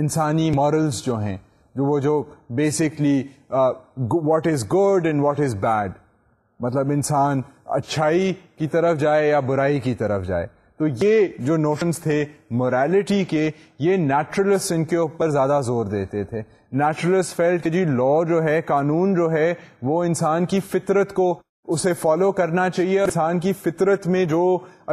A: انسانی مورلز جو ہیں جو وہ جو basically what is good and what is bad مطلب انسان اچھائی کی طرف جائے یا برائی کی طرف جائے تو یہ جو نوشنس تھے موریلٹی کے یہ نیچرلس ان کے اوپر زیادہ زور دیتے تھے نیچرلس فیلٹ جی لا جو ہے قانون جو ہے وہ انسان کی فطرت کو اسے فالو کرنا چاہیے اور انسان کی فطرت میں جو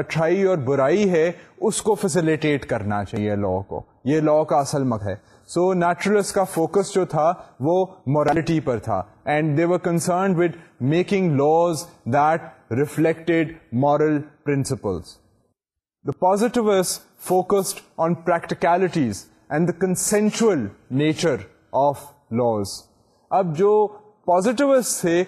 A: اچھائی اور برائی ہے اس کو فیسلیٹیٹ کرنا چاہیے لا کو یہ لا کا اصل مق ہے سو نیچرلس کا فوکس جو تھا وہ مورالٹی پر تھا and were concern with making laws that reflected moral principles the positivists focused on practicalities and the consensual nature of laws اب جو پازیٹیوس تھے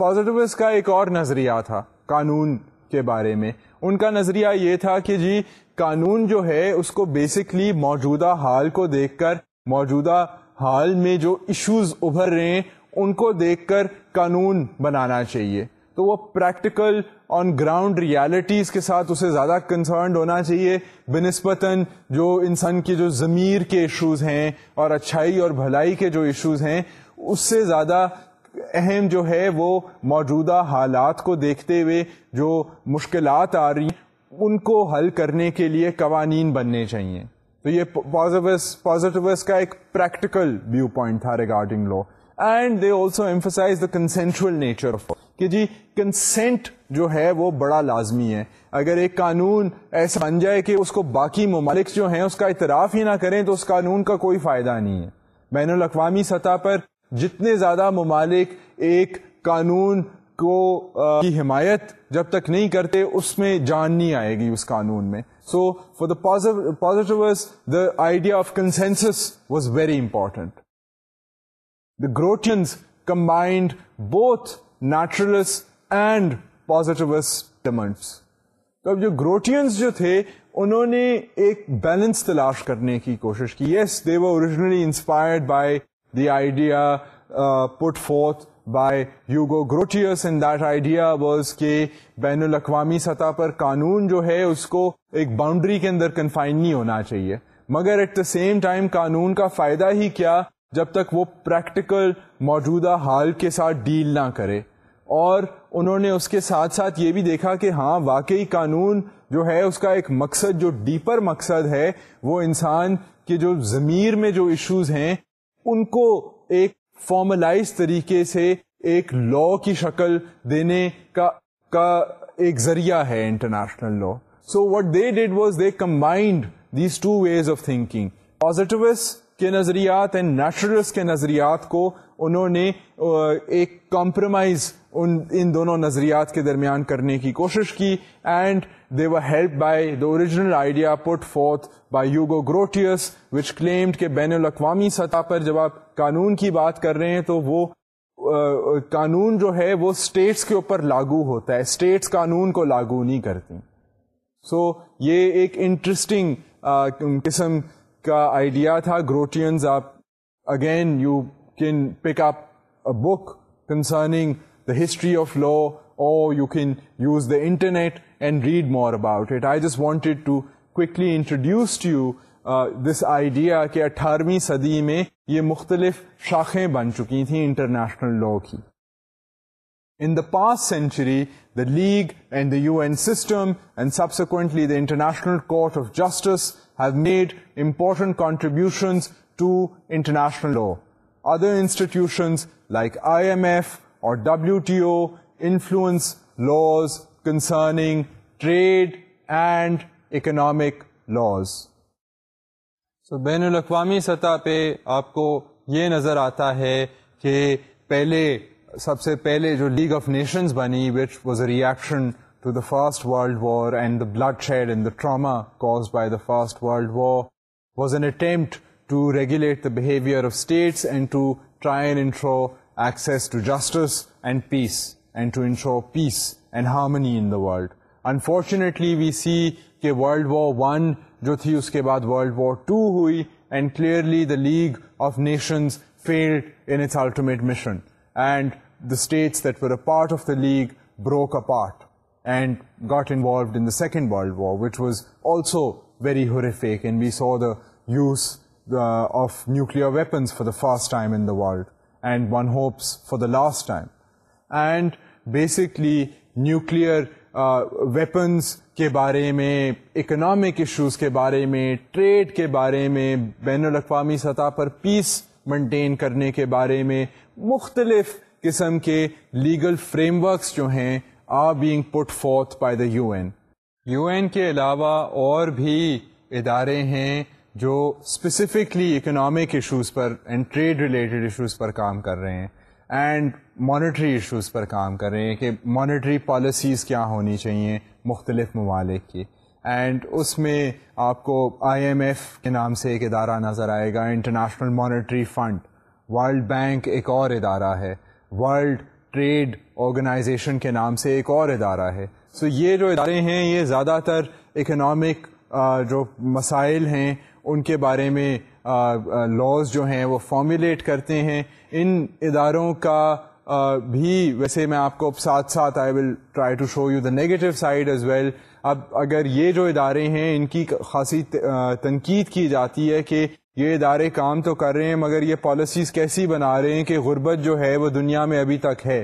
A: پازیٹیوس کا ایک اور نظریہ تھا قانون کے بارے میں ان کا نظریہ یہ تھا کہ جی قانون جو ہے اس کو بیسکلی موجودہ حال کو دیکھ کر موجودہ حال میں جو ایشوز ابھر رہے ہیں ان کو دیکھ کر قانون بنانا چاہیے تو وہ پریکٹیکل آن گراؤنڈ ریالٹیز کے ساتھ اسے زیادہ کنسرنڈ ہونا چاہیے بنسبتاً جو انسان کی جو ضمیر کے ایشوز ہیں اور اچھائی اور بھلائی کے جو ایشوز ہیں اس سے زیادہ اہم جو ہے وہ موجودہ حالات کو دیکھتے ہوئے جو مشکلات آ رہی ہیں ان کو حل کرنے کے لیے قوانین بننے چاہیے تو یہ پازیٹیوس کا ایک پریکٹیکل ویو پوائنٹ تھا regarding law and they also emphasise the consensual nature of کہ جی کنسینٹ جو ہے وہ بڑا لازمی ہے اگر ایک قانون ایسا بن جائے کہ اس کو باقی ممالک جو ہیں اس کا اعتراف ہی نہ کریں تو اس قانون کا کوئی فائدہ نہیں ہے بین الاقوامی سطح پر جتنے زیادہ ممالک ایک قانون کو کی حمایت جب تک نہیں کرتے اس میں جان نہیں آئے گی اس قانون میں so for positivists the idea of consensus was very important the Grotians combined both naturalists and positivists elements جو گروٹینس جو تھے انہوں نے ایک بیلنس تلاش کرنے کی کوشش کی yes they were originally inspired by the idea put forth by Hugo Grotius in that idea بین الاقوامی سطح پر قانون جو ہے اس کو ایک باؤنڈری کے اندر کنفائن نہیں ہونا چاہیے مگر ایٹ دا سیم ٹائم قانون کا فائدہ ہی کیا جب تک وہ پریکٹیکل موجودہ حال کے ساتھ ڈیل نہ کرے اور انہوں نے اس کے ساتھ ساتھ یہ بھی دیکھا کہ ہاں واقعی قانون جو ہے اس کا ایک مقصد جو ڈیپر مقصد ہے وہ انسان کے جو ضمیر میں جو ایشوز ہیں ان کو ایک فارملائز طریقے سے ایک لا کی شکل دینے کا کا ایک ذریعہ ہے international law so what they did was they combined these two ways of thinking positivists کے نظریات اینڈ نیچرلس کے نظریات کو انہوں نے uh, ایک کمپرومائز ان دونوں نظریات کے درمیان کرنے کی کوشش کی and they were helped by the original idea put forth by Hugo which claimed کہ بین الاقوامی سطح پر جب آپ قانون کی بات کر رہے ہیں تو وہ قانون جو ہے وہ اسٹیٹس کے اوپر لاگو ہوتا ہے اسٹیٹس قانون کو لاگو نہیں کرتی سو یہ ایک انٹرسٹنگ قسم کا آئیڈیا تھا گروٹینز آپ again you can pick up book concerning the history of law you can use the internet and read more about it I just wanted to quickly introduce idea کہ اٹھارہویں صدی میں یہ مختلف شاخیں بن چکی تھیں انٹرنیشنل لا کی in the past century the League and the U N system and subsequently the International Court of Justice has made important contribution to international law other institutions like I M F or W T O influence laws concerning trade and economic laws
B: so بین الاقوامی سطح پہ آپ کو یہ نظر آتا ہے کہ پہلے سب سے پہلے جو لیگ آف نیشنز بنی which was a reaction to the first World War and the bloodshed and the trauma caused by the first World War was an attempt to regulate the behaviour of states and to try and intro access to justice and peace and to ensure peace and harmony in that unfortunately we see کہ World War one جو تھی اس کے بعد war two ہوئی and clearly the League of Nations failed in its ultimate mission and the state that were part of the League broke apart and got involved in second World War what was also very horrific and we saw the use of nuclear weapons for the first time in the world and one hopes for the last time and basically nuclear weapons کے بارے میں economic issues کے بارے میں trade کے بارے میں بین الاقوامی سطح پر پیس مینٹین کرنے کے بارے میں مختلف قسم کے لیگل فریم ورکس جو ہیں being put forth by the U N U N کے علاوہ اور بھی ادارے ہیں جو اسپیسیفکلی اکنامک ایشوز پر اینڈ ٹریڈ ریلیٹڈ ایشوز پر کام کر رہے ہیں اینڈ مانیٹری ایشوز پر کام کر رہے ہیں کہ مانیٹری پالیسیز کیا ہونی چاہیے مختلف ممالک کی اینڈ اس میں آپ کو آئی ایم ایف کے نام سے ایک ادارہ نظر آئے گا international monetary fund world bank ایک اور ادارہ ہے ورلڈ ٹریڈ آرگنائزیشن کے نام سے ایک اور ادارہ ہے سو so یہ جو ادارے ہیں یہ زیادہ تر اکنامک جو مسائل ہیں ان کے بارے میں لاز جو ہیں وہ فارمیولیٹ کرتے ہیں ان اداروں کا بھی ویسے میں آپ کو اب ساتھ ساتھ I will try to show you the negative side as well اب اگر یہ جو ادارے ہیں ان کی خاصی تنقید کی جاتی ہے کہ یہ ادارے کام تو کر رہے ہیں مگر یہ پالیسیز کیسی بنا رہے ہیں کہ غربت جو ہے وہ دنیا میں ابھی تک ہے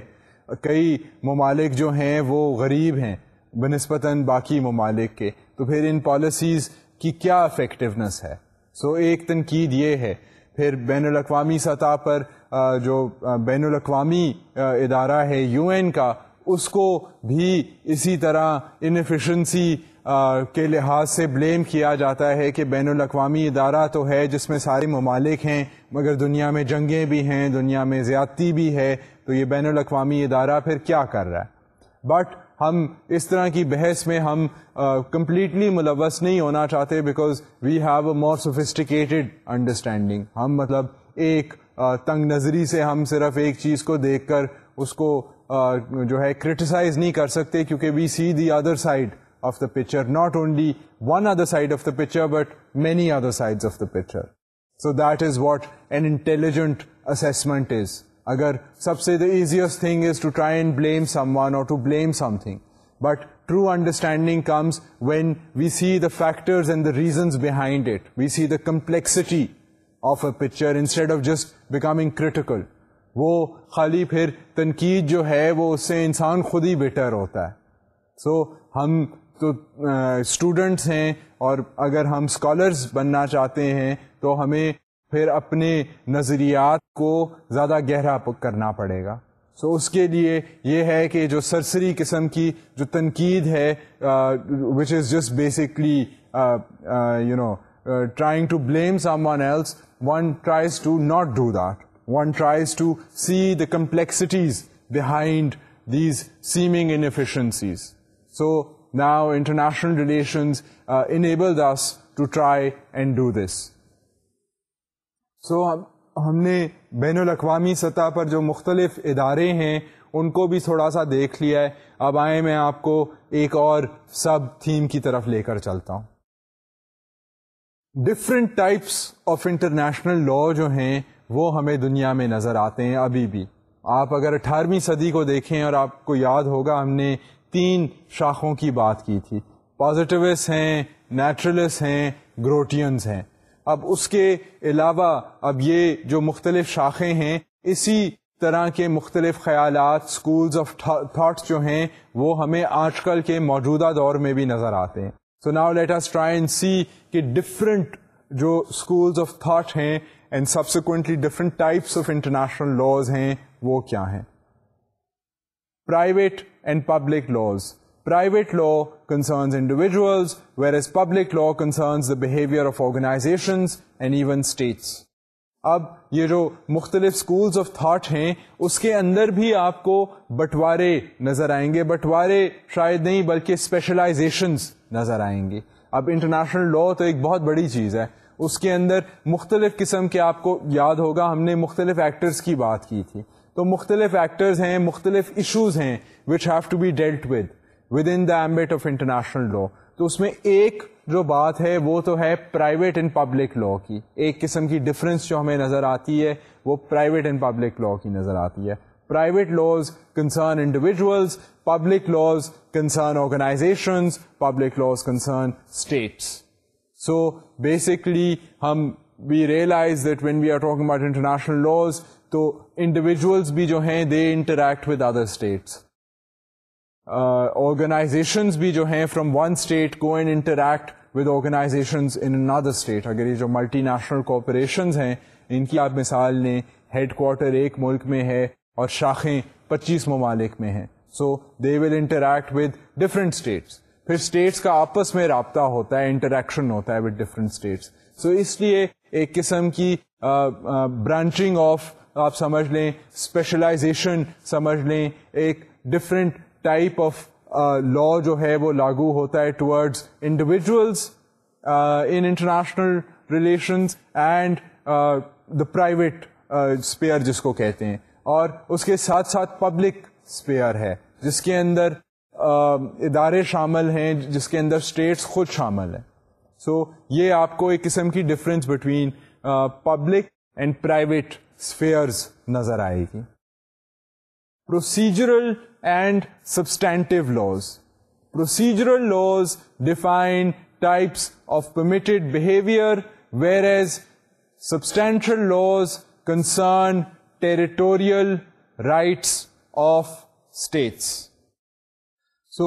B: کئی ممالک جو ہیں وہ غریب ہیں بنسبتاً باقی ممالک کے تو پھر ان پالیسیز کی کیا افیکٹونیس ہے سو so, ایک تنقید یہ ہے پھر بین الاقوامی سطح پر جو بین الاقوامی ادارہ ہے یو این کا اس کو بھی اسی طرح انفیشنسی کے لحاظ سے بلیم کیا جاتا ہے کہ بین الاقوامی ادارہ تو ہے جس میں سارے ممالک ہیں مگر دنیا میں جنگیں بھی ہیں دنیا میں زیادتی بھی ہے تو یہ بین الاقوامی ادارہ پھر کیا کر رہا ہے بٹ ہم اس طرح کی بحث میں ہم کمپلیٹلی uh, ملوث نہیں ہونا چاہتے because we have a more sophisticated understanding ہم مطلب ایک uh, تنگ نظری سے ہم صرف ایک چیز کو دیکھ کر اس کو uh, جو ہے کرٹیسائز نہیں کر سکتے کیونکہ we see the other side of the picture not only one other side of the picture but many other side of the picture so that is what an intelligent assessment is اگر سب سے the easiest thing is to try and blame someone or to blame something but true understanding comes when we see the factors and the reasons behind it we see the complexity of a picture instead of just becoming critical
A: وہ خالی پھر تنقید جو ہے وہ اس سے انسان خود ہی بیٹر ہوتا ہے سو so, ہم تو اسٹوڈنٹس ہیں اور اگر ہم اسکالرس بننا چاہتے ہیں تو ہمیں پھر اپنے نظریات کو زیادہ گہرا کرنا پڑے گا سو so, اس کے لیے یہ ہے کہ جو سرسری قسم کی جو تنقید ہے which is just basically you know trying to blame someone else one tries to not do that one tries to see the complexities behind these seeming in so now international relations enable this to try and do this so ہم نے بین الاقوامی سطح پر جو مختلف ادارے ہیں ان کو بھی تھوڑا سا دیکھ لیا ہے اب آئیں میں آپ کو ایک اور سب تھیم کی طرف لے کر چلتا ہوں different types of international law جو ہیں وہ ہمیں دنیا میں نظر آتے ہیں ابھی بھی آپ اگر اٹھارہویں صدی کو دیکھیں اور آپ کو یاد ہوگا ہم نے تین شاخوں کی بات کی تھی پازیٹیوس ہیں نیچرلس ہیں گروٹینس ہیں اب اس کے علاوہ اب یہ جو مختلف شاخیں ہیں اسی طرح کے مختلف خیالات اسکولز آف تھاٹس جو ہیں وہ ہمیں آج کل کے موجودہ دور میں بھی نظر آتے ہیں so now let us try and see کہ ڈفرینٹ جو اسکولز آف تھاٹ ہیں and subsequently different types of international laws ہیں وہ کیا ہیں private and public laws private law concerns individuals whereas as public law concerns the of of organisations and even states اب یہ جو مختلف اسکولس آف تھاٹ ہیں اس کے اندر بھی آپ کو بٹوارے نظر آئیں گے بٹوارے شاید نہیں بلکہ specializations نظر آئیں گے اب انٹرنیشنل لا تو ایک بہت بڑی چیز ہے اس کے اندر مختلف قسم کے آپ کو یاد ہوگا ہم نے مختلف ایکٹرز کی بات کی تھی تو مختلف ایکٹرز ہیں مختلف ایشوز ہیں which have to be dealt with within the ambit of international law تو اس میں ایک جو بات ہے وہ تو ہے پرائیویٹ اینڈ پبلک لا کی ایک قسم کی ڈفرینس جو ہمیں نظر آتی ہے وہ پرائیویٹ اینڈ پبلک لا کی نظر آتی ہے private laws concern individuals public laws concern organisations public laws concern states so basically ہم we realise that when we are talking about international laws تو انڈیویژولس بھی جو ہیں they interact with other states organisations بھی جو ہیں from one state go and interact with organisations in other state اگر یہ جو ملٹی نیشنل کارپوریشنز ہیں ان کی آپ مثال لیں ہیڈ کوارٹر ایک ملک میں ہے اور شاخیں پچیس ممالک میں ہیں so they will interact with different states پھر اسٹیٹس کا آپس میں رابطہ ہوتا ہے انٹریکشن ہوتا ہے ود ڈفرنٹ اسٹیٹس سو اس لیے ایک قسم کی برانچنگ آف آپ سمجھ لیں اسپیشلائزیشن سمجھ لیں ایک ڈفرینٹ ٹائپ آف لا جو ہے وہ لاگو ہوتا ہے towards individuals in international relations and the private sphere جس کو کہتے ہیں اور اس کے ساتھ ساتھ پبلک اسپیئر ہے جس کے اندر uh, ادارے شامل ہیں جس کے اندر اسٹیٹس خود شامل ہیں سو so, یہ آپ کو ایک قسم کی difference between public and private spheres نظر آئے گی procedural and substantive laws procedural laws define types of permitted behaviour where laws concern territorial rights of states so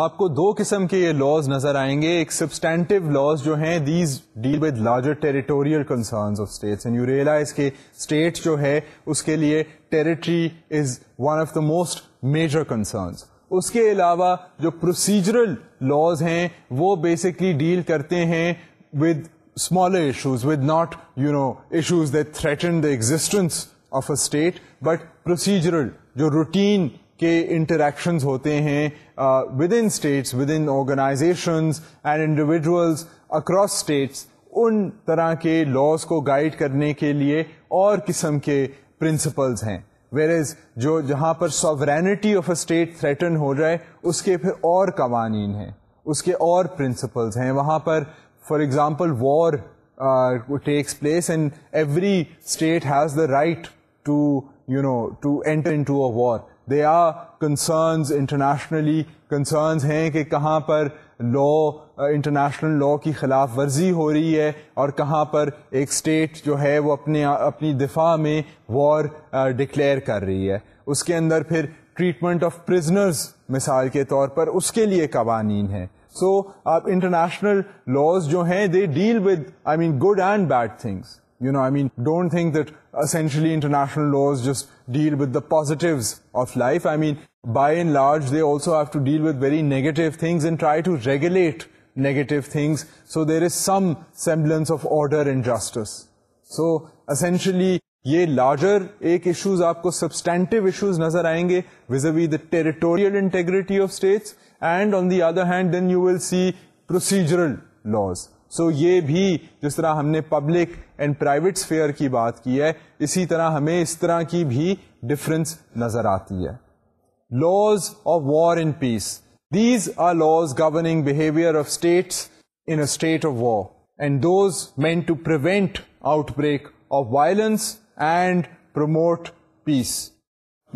A: آپ کو دو قسم کے یہ لاز نظر آئیں گے ایک سبسٹینٹو لاز جو ہیں these deal with larger territorial concerns of states and you realise کے اسٹیٹ جو ہے اس کے لیے territory is one of the most major concerns اس کے علاوہ جو پروسیجرل لاز ہیں وہ بیسکلی ڈیل کرتے ہیں with smaller issues with not you know issues they threaten the existence of a state but procedural جو روٹین کے انٹریکشنز ہوتے ہیں within states within organisations and individuals across states ان طرح کے لاس کو گائڈ کرنے کے لیے اور قسم کے پرنسپلز ہیں ویر از جو جہاں پر sovereignty of a state threaten ہو جائے اس کے پھر اور قوانین ہیں اس کے اور پرنسپلز ہیں وہاں پر for example war takes place and every state has the right to to to you know enter in a war they are concerns internationally concerns ہیں کہ کہاں پر لا انٹرنیشنل لاء کی خلاف ورزی ہو رہی ہے اور کہاں پر ایک اسٹیٹ جو ہے وہ اپنے اپنی دفاع میں وار ڈکلیئر کر رہی ہے اس کے اندر پھر ٹریٹمنٹ آف پرزنرز مثال کے طور پر اس کے لیے قوانین ہیں سو آپ انٹرنیشنل لاز جو ہیں they deal with I mean good and bad things you know I mean don't think that essentially international laws just deal with the positives of life I mean by and large they also have to deal with very negative things and try to regulate negative things so there is some semblance of order and justice so essentially یہ larger ایک issues آپ کو substantive issues نظر آئیں گے was of the territorial integrity of states and on the other hand then you will see procedural laws so یہ بھی جس طرح ہم نے پبلک اینڈ پرائیویٹ اسفیئر کی بات کی ہے اسی طرح ہمیں اس طرح کی بھی ڈفرینس نظر آتی ہے laws of war and peace governing behavior behaviour of states a of war and those meant to to outbreak of violence and promote peace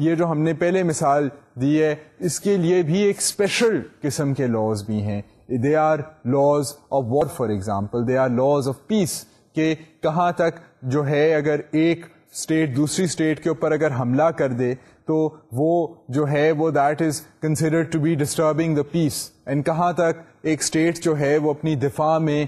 A: یہ جو ہم نے پہلے مثال دی ہے اس کے لیے بھی ایک اسپیشل قسم کے لاس بھی ہیں they are laws of war for example they are laws of peace کہ کہاں تک جو ہے اگر ایک اسٹیٹ دوسری اسٹیٹ کے اوپر اگر حملہ کر دے تو وہ جو ہے وہ that is considered to be disturbing the peace and کہاں تک ایک اسٹیٹ جو ہے وہ اپنی دفاع میں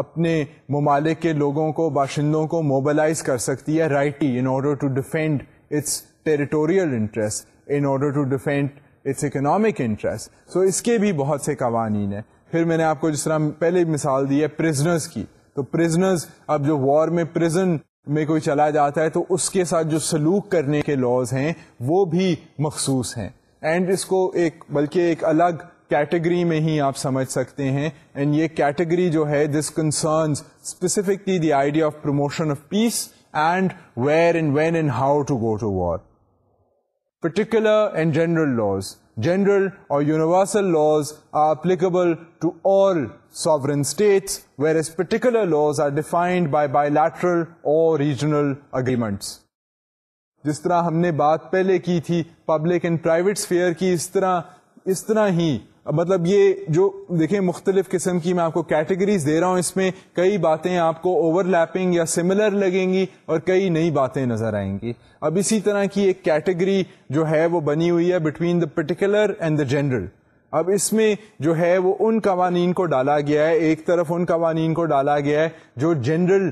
A: اپنے ممالک کے لوگوں کو باشندوں کو موبلائز کر سکتی ہے rightly in order to defend its territorial interest in order to defend its economic interest so اس کے بھی بہت سے قوانین ہیں پھر میں نے آپ کو جس طرح پہلے مثال دی ہے پرزنرز کی تو پرزنرز اب جو وار میں پرزن میں کوئی چلا جاتا ہے تو اس کے ساتھ جو سلوک کرنے کے لاز ہیں وہ بھی مخصوص ہیں اینڈ اس کو ایک بلکہ ایک الگ کیٹیگری میں ہی آپ سمجھ سکتے ہیں اینڈ یہ کیٹیگری جو ہے this concerns specifically the idea of promotion of peace and where and when and how to go to war particular and general laws general اور universal laws are applicable to all sovereign states, whereas particular laws are defined by bilateral or regional agreements. جس طرح ہم نے بات پہلے کی تھی public and private sphere کی اس طرح اس طرح ہی مطلب یہ جو دیکھیں مختلف قسم کی میں آپ کو کیٹیگریز دے رہا ہوں اس میں کئی باتیں آپ کو اوور لیپنگ یا سملر لگیں گی اور کئی نئی باتیں نظر آئیں گی اب اسی طرح کی ایک کیٹیگری جو ہے وہ بنی ہوئی ہے between the particular and the general اب اس میں جو ہے وہ ان قوانین کو ڈالا گیا ہے ایک طرف ان قوانین کو ڈالا گیا ہے جو جنرل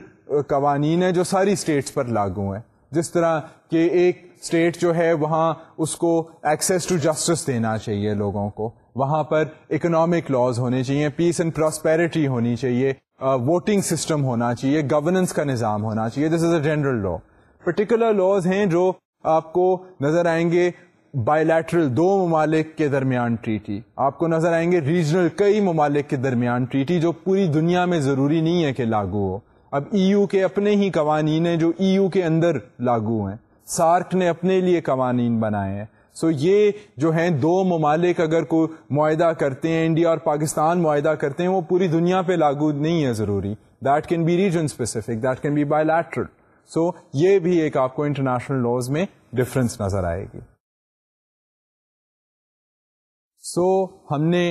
A: قوانین ہے جو ساری اسٹیٹس پر لاگو ہیں جس طرح کہ ایک اسٹیٹ جو ہے وہاں اس کو ایکسیس ٹو جسٹس دینا چاہیے لوگوں کو وہاں پر اکنامک لاز ہونے چاہیے پیس اینڈ پراسپیرٹی ہونی چاہیے ووٹنگ سسٹم ہونا چاہیے گورننس کا نظام ہونا چاہیے this is a general law particular laws ہیں جو آپ کو نظر آئیں گے بائیلیٹرل دو ممالک کے درمیان ٹریٹی آپ کو نظر آئیں گے ریجنل کئی ممالک کے درمیان ٹریٹی جو پوری دنیا میں ضروری نہیں ہے کہ لاگو ہو اب ای e یو کے اپنے ہی قوانین ہیں جو ای e یو کے اندر لاگو ہیں سارک نے اپنے لیے قوانین بنائے ہیں سو یہ جو ہیں دو ممالک اگر کوئی معاہدہ کرتے ہیں انڈیا اور پاکستان معاہدہ کرتے ہیں وہ پوری دنیا پہ لاگو نہیں ہے ضروری that can be region specific that can be bilateral so یہ بھی ایک آپ کو انٹرنیشنل لاز میں ڈفرینس نظر آئے گی سو ہم نے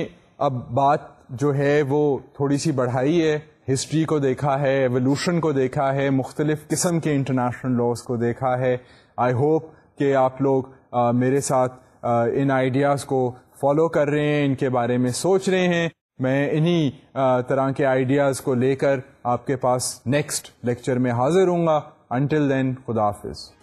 A: اب بات جو ہے وہ تھوڑی سی بڑھائی ہے ہسٹری کو دیکھا ہے ایولیوشن کو دیکھا ہے مختلف قسم کے انٹرنیشنل لاس کو دیکھا ہے آئی ہوپ کہ آپ لوگ میرے ساتھ ان آئیڈیاز کو فالو کر رہے ہیں ان کے بارے میں سوچ رہے ہیں میں آ, طرح کے آئیڈیاز کو لے کر آپ کے پاس نیکسٹ لیکچر میں حاضر ہوں گا انٹل دین خدا حافظ